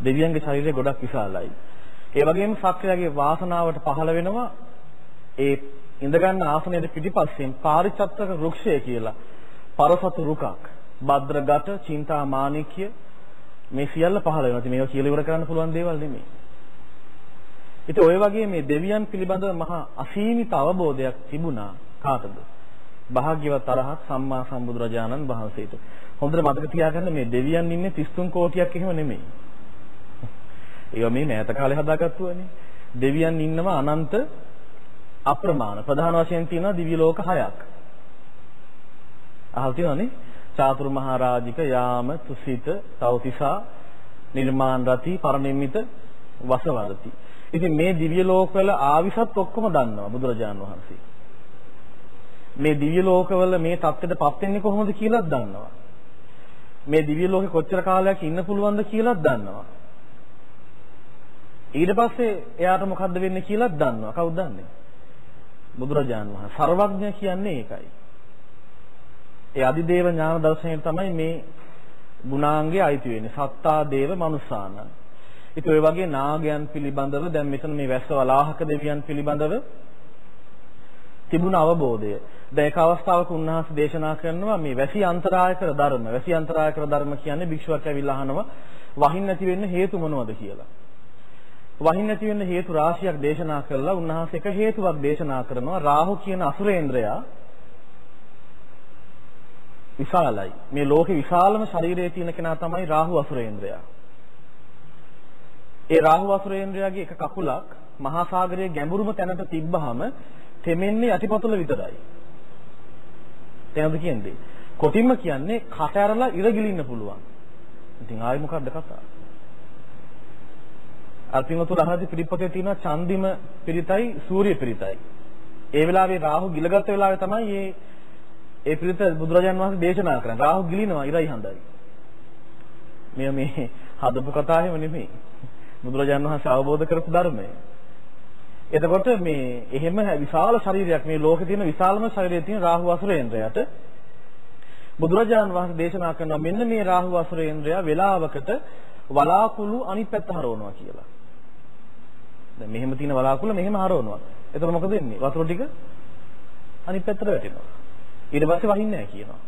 දෙවියන්ගේ ශරීරය ගොඩක් විශාලයි. ඒ වගේම සක්‍රයාගේ වාසනාවට පහළ වෙනවා ඒ ඉඳගන්න ආසනයේ පිටිපස්සෙන් පාරිචත්තක වෘක්ෂය කියලා පරසතු රුකක් භද්‍රගත චින්තා මාණික්‍ය මේ සියල්ල පහළ වෙනවා. ඉතින් මේවා කියලා ඉවර කරන්න පුළුවන් දේවල් නෙමෙයි. ඉතින් ඔය වගේ මේ දෙවියන් පිළිබඳව මහා අසීමිත අවබෝධයක් තිබුණා කාටද? භාග්‍යවත් අරහත් සම්මා සම්බුදුරජාණන් වහන්සේට. හොඳට මතක තියාගන්න මේ දෙවියන් ඉන්නේ 33 කෝටියක් එහෙම නෙමෙයි. ඒවා මේ මෑත කාලේ හදාගත්තුවනේ. දෙවියන් ඉන්නවා අනන්ත අප්‍රමාණ. ප්‍රධාන වශයෙන් තියෙනවා දිව්‍ය ලෝක 6ක්. අහල් තියෙනවනේ. චාතුරු මහරජික යාම තුසිත තවතිසා නිර්මාණ රති පරිනිම්මිත වසවරති ඉතින් මේ දිව්‍ය ලෝකවල ආවිසත් ඔක්කොම දන්නවා බුදුරජාණන් වහන්සේ. මේ දිව්‍ය ලෝකවල මේ தත්ත්වයටපත් වෙන්නේ කොහොමද කියලාත් දන්නවා. මේ දිව්‍ය ලෝකේ කොච්චර කාලයක් ඉන්න පුළුවන්ද කියලාත් දන්නවා. ඊට පස්සේ එයාට මොකද්ද වෙන්නේ කියලාත් දන්නවා. කවුද දන්නේ? බුදුරජාණන් වහන්සේ. සර්වඥ කියන්නේ ඒකයි. ඒ අදිදේව ඥාන දර්ශනයේ තමයි මේ ගුණාංගය අයිති වෙන්නේ. සත්තා දේව මනුසාන. ඉතින් ඔය වගේ නාගයන් පිළිබඳව දැන් මෙතන මේ වැස්ස වලාහක දෙවියන් පිළිබඳව තිබුණ අවබෝධය. දැන් ඒක අවස්ථාවක උන්වහන්සේ දේශනා කරනවා මේ වැසි අන්තරාය කර ධර්ම. වැසි අන්තරාය කර ධර්ම කියන්නේ භික්ෂුවක් ඇවිල්ලා අහනවා වහින් නැති වෙන්න හේතු මොනවද කියලා. වහින් නැති වෙන්න හේතු රාශියක් දේශනා කළා. උන්වහන්සේ එක හේතුවක් දේශනා කරනවා. රාහු කියන අසුරේන්ද්‍රයා විශාලයි. මේ ලෝකේ විශාලම ශරීරයේ තියෙන කෙනා තමයි රාහු අසුරේන්ද්‍රයා. ඒ රාහු වසුරේන්ද්‍රයාගේ එක කකුලක් මහා සාගරයේ ගැඹුරුම තැනට තිබ්බහම තෙමෙන්නේ යටිපතුල විතරයි. තේනද කියන්නේ? කොටින්ම කියන්නේ කට ඇරලා ඉර ගිලින්න පුළුවන්. ඉතින් ආයි මොකක්ද කතාව? අල්පින්වතුර අහදී පිළිපොතේ තියෙනවා චන්දිම පිරිතයි සූර්ය පිරිතයි. ඒ වෙලාවේ රාහු ගිලගත්ත වෙලාවේ තමයි මේ ඒ පිරිත බුදුරජාන් වහන්සේ දේශනා කරන්නේ. රාහු ගිලිනවා ඉරයි හඳයි. මේ මේ හදපු කතාවෙම නෙමෙයි. බුදුරජාන් වහන්සේ අවබෝධ කරපු ධර්මය. එතකොට මේ එහෙම විශාල ශරීරයක් මේ ලෝකේ තියෙන විශාලම ශරීරයේ තියෙන රාහු අසුරේන්ද්‍රයාට බුදුරජාණන් වහන්සේ දේශනා කරනවා මෙන්න මේ රාහු අසුරේන්ද්‍රයා වෙලාවකට වලාකුළු අනිත් පැත්ත හරවනවා කියලා. දැන් මෙහෙම තියෙන වලාකුළු මෙහෙම හරවනවා. එතකොට මොකද වෙන්නේ? වතුර ටික අනිත් පැත්තට වැටෙනවා. ඊට පස්සේ වහින්නේ නැහැ කියනවා.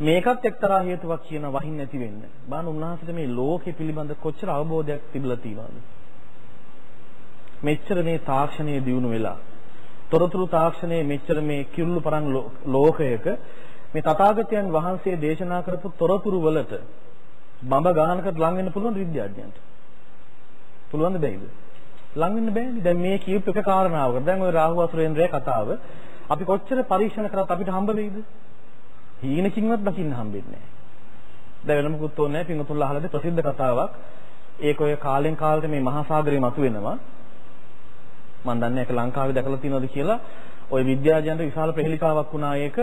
මේකත් එක්තරා හේතුවක් කියන වහින්න නැති වෙන්න. බාන උන්වහන්සේට මේ ලෝකෙ පිළිබඳ කොච්චර අවබෝධයක් තිබිලා තියෙනවද? මෙච්චර මේ තාක්ෂණයේ දියුණු වෙලා තොරතුරු තාක්ෂණයේ මෙච්චර මේ කිරුළු පරන් ලෝකයක මේ තථාගතයන් වහන්සේ දේශනා කරපු තොරතුරු වලට බඹ ගානකට ලං වෙන්න පුළුවන් විද්‍යාඥයන්ට. පුළුවන්ද බැයිද? ලං වෙන්න බෑනේ. දැන් මේ කියපු එක කාරණාවකට දැන් ওই රාහු අසුරේන්ද්‍රයේ කතාව අපි කොච්චර පරීක්ෂණ කරත් අපිට හම්බ වෙයිද? හීනකින්වත් දකින්න හම්බෙන්නේ නැහැ. දැන් වෙන මොකුත් ඕනේ නැහැ. පින්තුල්ලා අහලාද ප්‍රසිද්ධ කතාවක්. ඒක ඔය කාලෙන් කාලට මේ මහා සාගරේ මතුවෙනවා. මම දන්නේ ඒක ලංකාවේ දැකලා තියෙනවද කියලා. ওই විද්‍යාඥයන්ට විශාල ප්‍රහෙලිකාවක් වුණා ඒක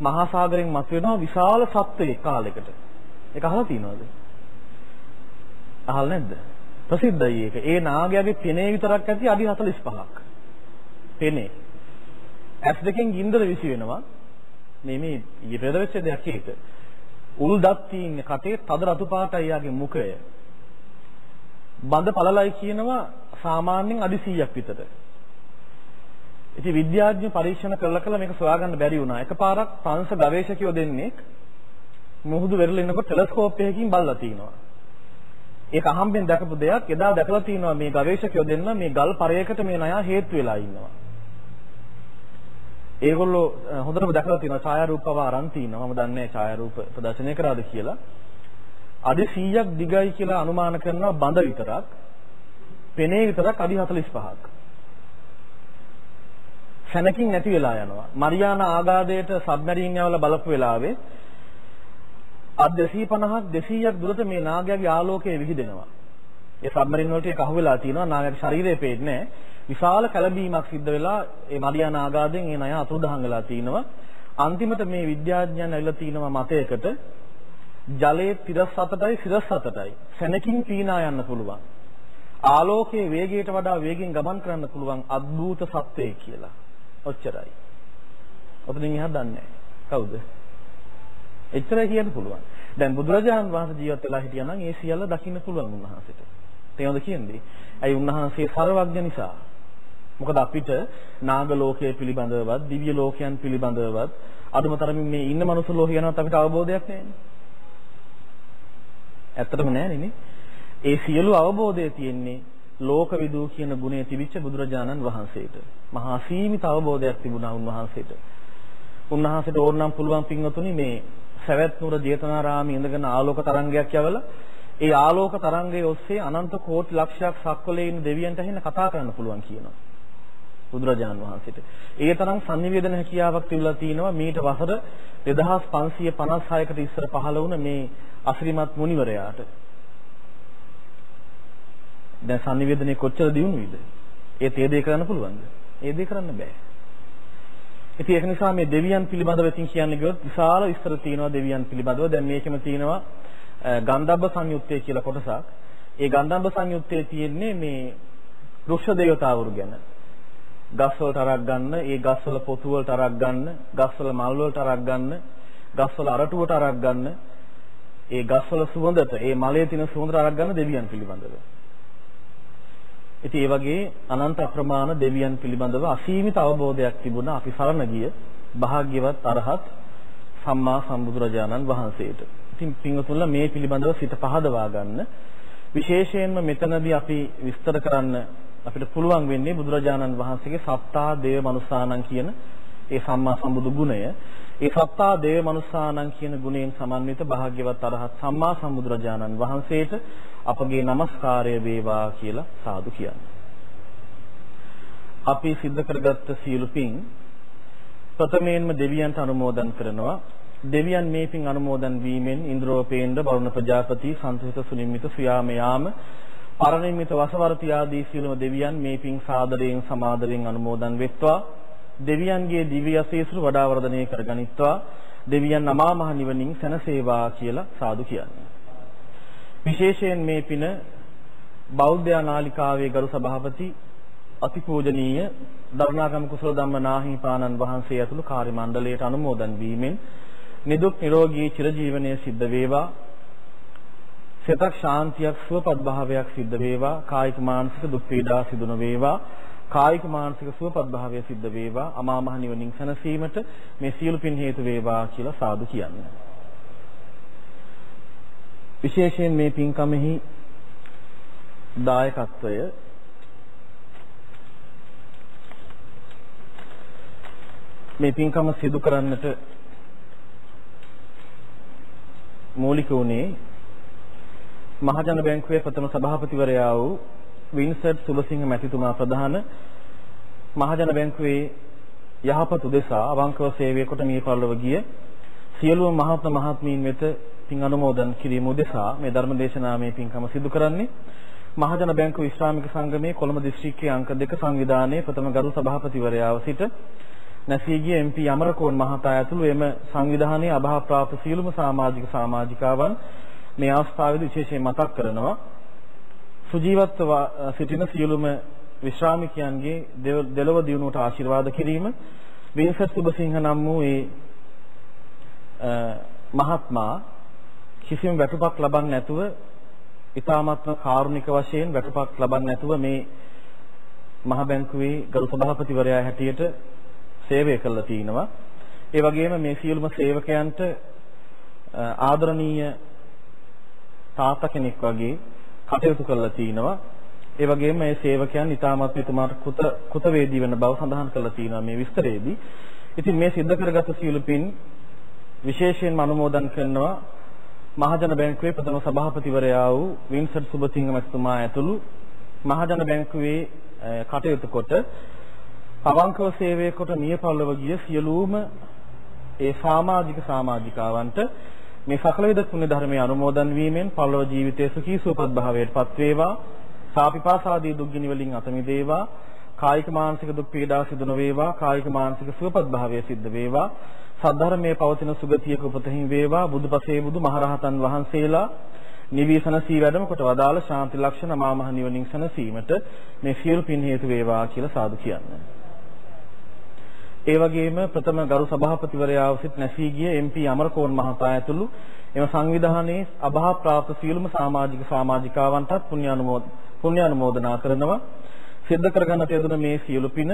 මහා සාගරයෙන් මතුවෙනවා විශාල සත්වයේ කාලයකට. ඒක අහලා තියෙනවද? අහලා නැද්ද? ප්‍රසිද්ධයි ඒක. ඒ නාගයාගේ පෙනේ විතරක් ඇති අඩි 45ක්. පෙනේ. ඇස් දෙකෙන් ගින්දර විසි වෙනවා. මේ මේ ඊපෙර වෙච්ච දෙයක් ඒක. උල් දත් තියෙන කටේ තද රතු පාටයි යාගේ මුඛය. බඳ පළලයි කියනවා සාමාන්‍යයෙන් අඩි 100ක් විතර. ඉතින් විද්‍යාඥයෝ පරීක්ෂණ කළා කළා මේක සොයාගන්න බැරි වුණා. එකපාරක් ප්‍රංශ ගවේෂකයෝ දෙන්නේ මුහුදු වෙරළ ඉන්නකොට ටෙලස්කෝප් එකකින් බලලා තිනවා. ඒක අහම්බෙන් දැකපු දෙයක් එදා දැකලා තිනවා මේ ගවේෂකයෝ දෙන්න මේ ගල් පරයකට මේ නයා හේතු වෙලා ඉන්නවා. ඒගොල්ලෝ හොඳටම දැකලා තිනවා ඡායාරූපව අරන් තිනවා. මම දන්නේ ඡායාරූප ප්‍රදර්ශනය කරාද කියලා. අඩි 100ක් දිගයි කියලා අනුමාන කරනවා බඳ විතරක්. පෙනේ විතරක් අඩි 45ක්. සැනකින් නැති වෙලා යනවා. මරියානා ආගාදයට සබ්මැරීන් යවලා බලපු වෙලාවේ අත් 250ක් 200ක් දුරට මේ නාගයාගේ ආලෝකය විහිදෙනවා. ඒ සබ්මරින් වලට ඒක අහුවෙලා තියෙනවා නාගයාගේ ශරීරය පේන්නේ විශාල කලබීමක් සිද්ධ වෙලා ඒ මරියානා ආගාදයෙන් ඒ ණය අතුරුදහන් වෙලා තිනවා. අන්තිමට මේ විද්‍යාඥයන් ඇවිල්ලා තිනවා මතයකට ජලයේ 37ටයි 37ටයි සැනකින් පීනා යන්න පුළුවන්. ආලෝකයේ වේගයට වඩා වේගෙන් ගමන් කරන්න පුළුවන් අద్භූත සත්‍යය කියලා. ඔච්චරයි. ඔතනින් එහා දන්නේ කවුද? එච්චරයි කියන්න පුළුවන්. දැන් බුදුරජාණන් වහන්සේ ජීවත් වෙලා හිටියා නම් ඒ සියල්ල දකින්න පුළුවන් උන්වහන්සේට. තේරුම්ද කියන්නේ? ඇයි උන්වහන්සේ සර්වඥ නිසා. මොකද අපිට නාග ලෝකයේ පිළිබඳවවත් දිව්‍ය ලෝකයන් පිළිබඳවවත් අදුම තරමින් මේ ඉන්න මනුස්ස ලෝකය ගැනවත් අපිට අවබෝධයක් නැහැ. ඇත්තටම නැහැ නේ. ඒ සියලු අවබෝධය තියෙන්නේ ලෝකවිදූ කියන ගුණය තිබිච්ච බුදුරජාණන් වහන්සේට. මහා සීමිත අවබෝධයක් තිබුණා උන්වහන්සේට. උන්වහන්සේට ඕනනම් පුළුවන් පින්වතුනි මේ සවැත් නුර ජේතවනාරාමයේ ඉඳගෙන ආලෝක තරංගයක් යවලා ඒ ආලෝක තරංගයේ ඔස්සේ අනන්ත කෝටි ලක්ෂයක් සක්වලේ ඉන්න දෙවියන්ට ඇහෙන්න කතා කරන්න පුළුවන් කියනවා. බුදුරජාණන් වහන්සේට. ඒ තරම් sannivedana හැකියාවක් තිබිලා තිනවා මීට වසර 2556කට ඉස්සර පහළ වුණ මේ අසිරිමත් මුනිවරයාට. දැන් sannivedanaye කොච්චර දියුණුවේද? ඒ තේ දේ කරන්න පුළුවන්ද? ඒ දේ කරන්න බෑ. ඉතින් ඒක නිසා මේ දෙවියන් පිළිබඳව ඉතින් කියන්න ගියොත් විශාල විස්තර තියෙනවා දෙවියන් පිළිබඳව. දැන් මේකෙම තියෙනවා ගන්ධබ්බ සංයුත්තේ කියලා කොටසක්. ඒ ගන්ධබ්බ සංයුත්තේ තියෙන්නේ මේ රුක්ෂ දේවතාවුරු ගැන. ගස්වලට අරක් ගන්න, ඒ ගස්වල පොතු වලට අරක් ගන්න, ගස්වල මල් වලට අරක් ගන්න, ගස්වල අරටුවට අරක් ගන්න, ඒ ගස්වල සුවඳට, ඒ මලයේ තියෙන සුවඳට අරක් ගන්න දෙවියන් පිළිබඳව. ඉතින් ඒ වගේ අනන්ත අප්‍රමාණ දෙවියන් පිළිබඳව අසීමිත අවබෝධයක් තිබුණා අපි සරණ ගිය භාග්‍යවත් අරහත් සම්මා සම්බුදුරජාණන් වහන්සේට. ඉතින් පින්වතුන්ලා මේ පිළිබඳව සිත පහදවා ගන්න විශේෂයෙන්ම මෙතනදී අපි විස්තර කරන්න අපිට පුළුවන් වෙන්නේ බුදුරජාණන් වහන්සේගේ සත්තා දේව මනුස්සානං කියන ඒ සම්මා සම්බුදු ගුණය. ඒ සත්තා දේව මනුස්සානං කියන ගුණයෙන් සමන්විත භාග්‍යවත් අරහත් සම්මා සම්බුදුරජාණන් වහන්සේට අපගේ নমස්කාරය වේවා කියලා සාදු කියන්නේ. අපි සිද්ධ කරගත්ත සියලු පින් ප්‍රථමයෙන්ම දෙවියන්ට අනුමෝදන් කරනවා. දෙවියන් මේ පින් අනුමෝදන් වීමෙන් ඉන්ද්‍රෝපේන්ද්‍ර වරුණ ප්‍රජාපති සන්තෝෂ සුනිම්මිත සුයාම යාම පරණිමිත වසවර්ති ආදී සියලුම දෙවියන් මේ පින් සාදරයෙන් සමාදරයෙන් අනුමෝදන් වෙත්වා. දෙවියන්ගේ දිව්‍ය අසීසුරු වඩා වර්ධනය කරගනිත්වා. දෙවියන් අමා මහ නිවනින් සැනසේවා කියලා සාදු කියන්නේ. විශේෂයෙන් මේ පින බෞද්ධ නාලිකාවේ ගරු සභාපති අතිපූජනීය දරුණාගම කුසල ධම්ම නාහිපාණන් වහන්සේ ඇතුළු කාර්ය මණ්ඩලයට අනුමෝදන් වීමෙන් නිදුක් නිරෝගී චිරජීවනයේ සිද්ධ වේවා. සිතක් ශාන්තියක් සුවපත් භාවයක් සිද්ධ වේවා. කායික මානසික දුක් පීඩා සිදු නොවේවා කායික මානසික සුවපත් භාවය සිද්ධ වේවා. අමා මහ නිවනින් සැනසීමට මේ සියලු පින් හේතු වේවා කියලා සාදු කියන්නේ. විශේෂයෙන් මේ පින්කමෙහි දායකත්වය මේ පින්කම සිදු කරන්නට මූලික වුණේ මහජන බැංකුවේ ප්‍රථම සභාපතිවරයා වූ වින්සර්ට් සුබසිංහ මැතිතුමා ප්‍රධාන මහජන බැංකුවේ යහපත උදෙසා අවංකව සේවය කොට මිය පරලොව ගිය සියලුම මහත්ම මහත්මීන් වෙත පින් අනුමෝදන් කිරීම උදෙසා මේ ධර්ම දේශනාවේ පින්කම සිදු කරන්නේ මහජන බැංකුව ඉස්ලාමික සංගමයේ කොළඹ දිස්ත්‍රික්කයේ අංක 2 සංවිධානයේ ප්‍රථම ගරු සභාපතිවරයාව සිට නැසී ගිය MP අමරකෝන් මහතා ඇතුළු එම සංවිධානයේ අභාවප්‍රාප්ත සියලුම සමාජික සමාජිකාවන් මේ අවස්ථාවේදී විශේෂයෙන් මතක් කරනවා සුජීවත්ව සිටින සියලුම විශ්‍රාමිකයන්ගේ දෙලොව දියුණුවට ආශිර්වාද කිරීම වින්සර් සුබසිංහ නම් වූ ඒ මහත්මා කිසිම වැටුපක් ලබන්නේ නැතුව ඊ타මාත්ම කාරුණික වශයෙන් වැටුපක් ලබන්නේ නැතුව මේ මහ බැංකුවේ ගරු සභාපතිවරයා හැටියට සේවය කළා තිනවා. ඒ වගේම මේ සියලුම සේවකයන්ට ආදරණීය තාත්තා කෙනෙක් වගේ කටයුතු කරලා තිනවා. ඒ වගේම මේ සේවකයන් ඊටමත් එතුමාට කුත කුත වේදී වෙන බව සඳහන් කරලා තිනවා මේ විස්තරයේදී. ඉතින් මේ සිද්ධ කරගත් සියලු පින් විශේෂයෙන්ම අනුමෝදන් කරනවා මහජන බැංකුවේ ප්‍රථම සභාපතිවරයා වූ වින්සර්ට් සුබසිංහ මැතිතුමා ඇතුළු මහජන බැංකුවේ කටයුතු කොට අවංකව සේවය කොට මියපල්ලව ගිය සියලුම ඒ සමාජික සමාජිකාවන්ට මේ සකල විද පුණ්‍ය ධර්මයේ අනුමෝදන් වීමෙන් පළව ජීවිතයේ සුඛී සුවපත් භාවයට පත් වේවා සාපිපාසාදී දුක්ගිනි වලින් අත මිදේවා. කායික මානසික දුක් පීඩා සිදු නොවේවා. කායික මානසික සුවපත් භාවය සිද්ධ වේවා. සද්ධර්මයේ පවතින සුගතියක උපතහින් වේවා. බුදුපසේ බුදු මහරහතන් වහන්සේලා නිවිසන සී වැඩම කොට වදාළ ශාන්ති ලක්ෂණ මාමහ නිවනින් සනසීමට මේ සියලු පින් හේතු වේවා කියලා සාදු කියන්නේ. ඒ වගේම ප්‍රථම ගරු සභාපතිවරයා සිට නැසී ගිය MP අමරකෝන් මහතා ඇතුළු එම සංවිධානයේ අභා ප්‍රාප්ත සියලුම සමාජික සමාජිකාවන්ටත් පුණ්‍ය අනුමෝද පුණ්‍ය අනුමෝදනා කරනවා. සිද්ධ කරගන්නට යෙදුන මේ සියලු පින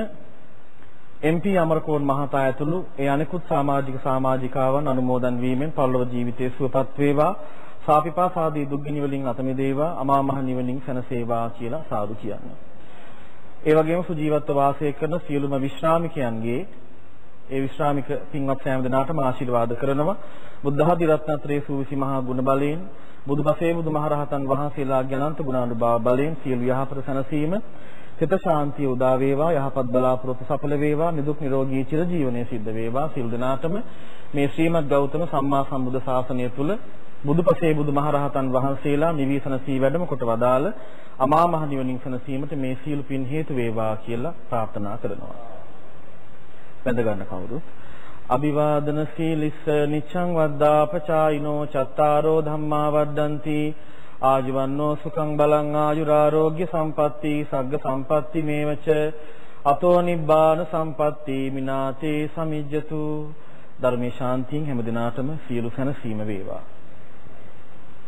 MP අමරකෝන් මහතා ඇතුළු ඒ අනෙකුත් සමාජික සමාජිකාවන් අනුමෝදන් වීමෙන් පරලොව ජීවිතයේ සුවපත් වේවා. සාපිපාස ආදී දුක්ගිනි වලින් අත මිදේවා. අමා මහ නිවනින් සැනසේවා කියලා සාදු කියන්නේ. ඒ වගේම සුජීවත්ව වාසය කරන සියලුම විශ්‍රාමිකයන්ගේ ඒ විශ්‍රාමික පින්වත් සෑම දෙනාටම ආශිර්වාද කරනවා බුද්ධ ආදී රත්නත්‍රයේ සූවිසි මහා ගුණ බලයෙන් බුදුපසේ බුදුමහරහතන් වහන්සේලාගේ අනන්ත ගුණානුභාව බලයෙන් සියලු යහපත සැනසීම සිත ශාන්තිය උදා වේවා යහපත් බලාපොරොත්තු සඵල වේවා නිදුක් නිරෝගී චිරජීවනයේ සිද්ධ වේවා සියලු දෙනාටම මේ ශ්‍රීමත් ගෞතම සම්මා සම්බුද්ධ ශාසනය තුල බුදුපසේ බුදුමහරහතන් වහන්සේලා නිවිසන සී වැඩම කොට වදාළ අමා මහ නිවනින් සනසීමට මේ සියලු පින් හේතු වේවා කියලා ප්‍රාර්ථනා කරනවා. වැඳ ගන්න කවුරුත්. අභිවාදන සීලිස්ස නිච්ඡං වද්දාපචායිනෝ චත්තාරෝ ධම්මා වද්දන්ති ආජීවන්නෝ සුඛං බලං ආයුරාෝග්‍ය සම්පatti සග්ග සම්පatti මේවච. අතෝ නිබ්බාන සම්පatti මිනාතේ සමිජ්ජතු. ධර්මේ ශාන්තියෙන් හැම දිනාටම සියලු සැනසීම වේවා.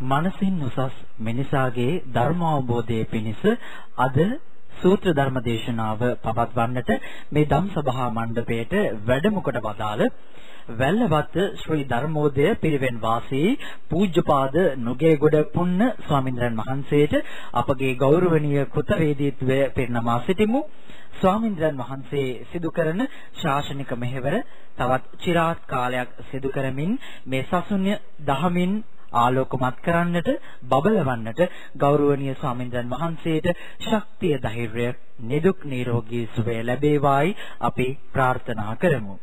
මනසින් උසස් මිනිසාගේ ධර්ම අවබෝධයේ පිණිස අද සූත්‍ර ධර්ම දේශනාව පවත්වන්නට මේ ධම් සභා මණ්ඩපයේට වැඩම කොට වදාළ වැල්ලවත්ත ශ්‍රී ධර්මෝදය පිරිවෙන් වාසී පූජ්‍යපාද නුගේගොඩ පුන්න ස්වාමින්ද්‍රයන් වහන්සේට අපගේ ගෞරවනීය කෘතවේදීත්වය පෙන්වමා සිටිමු. ස්වාමින්ද්‍රයන් වහන්සේ සිදු කරන ශාසනික මෙහෙවර තවත් চিරාත් කාලයක් සිදු කරමින් මේ සසුන්‍ය දහමින් ආලෝකමත් කරන්නට බබලවන්නට ගෞරවනීය ස්වාමින්දයන් වහන්සේට ශක්තිය ධෛර්යය නිදුක් නිරෝගී සුවය ලැබේවායි අපි ප්‍රාර්ථනා කරමු.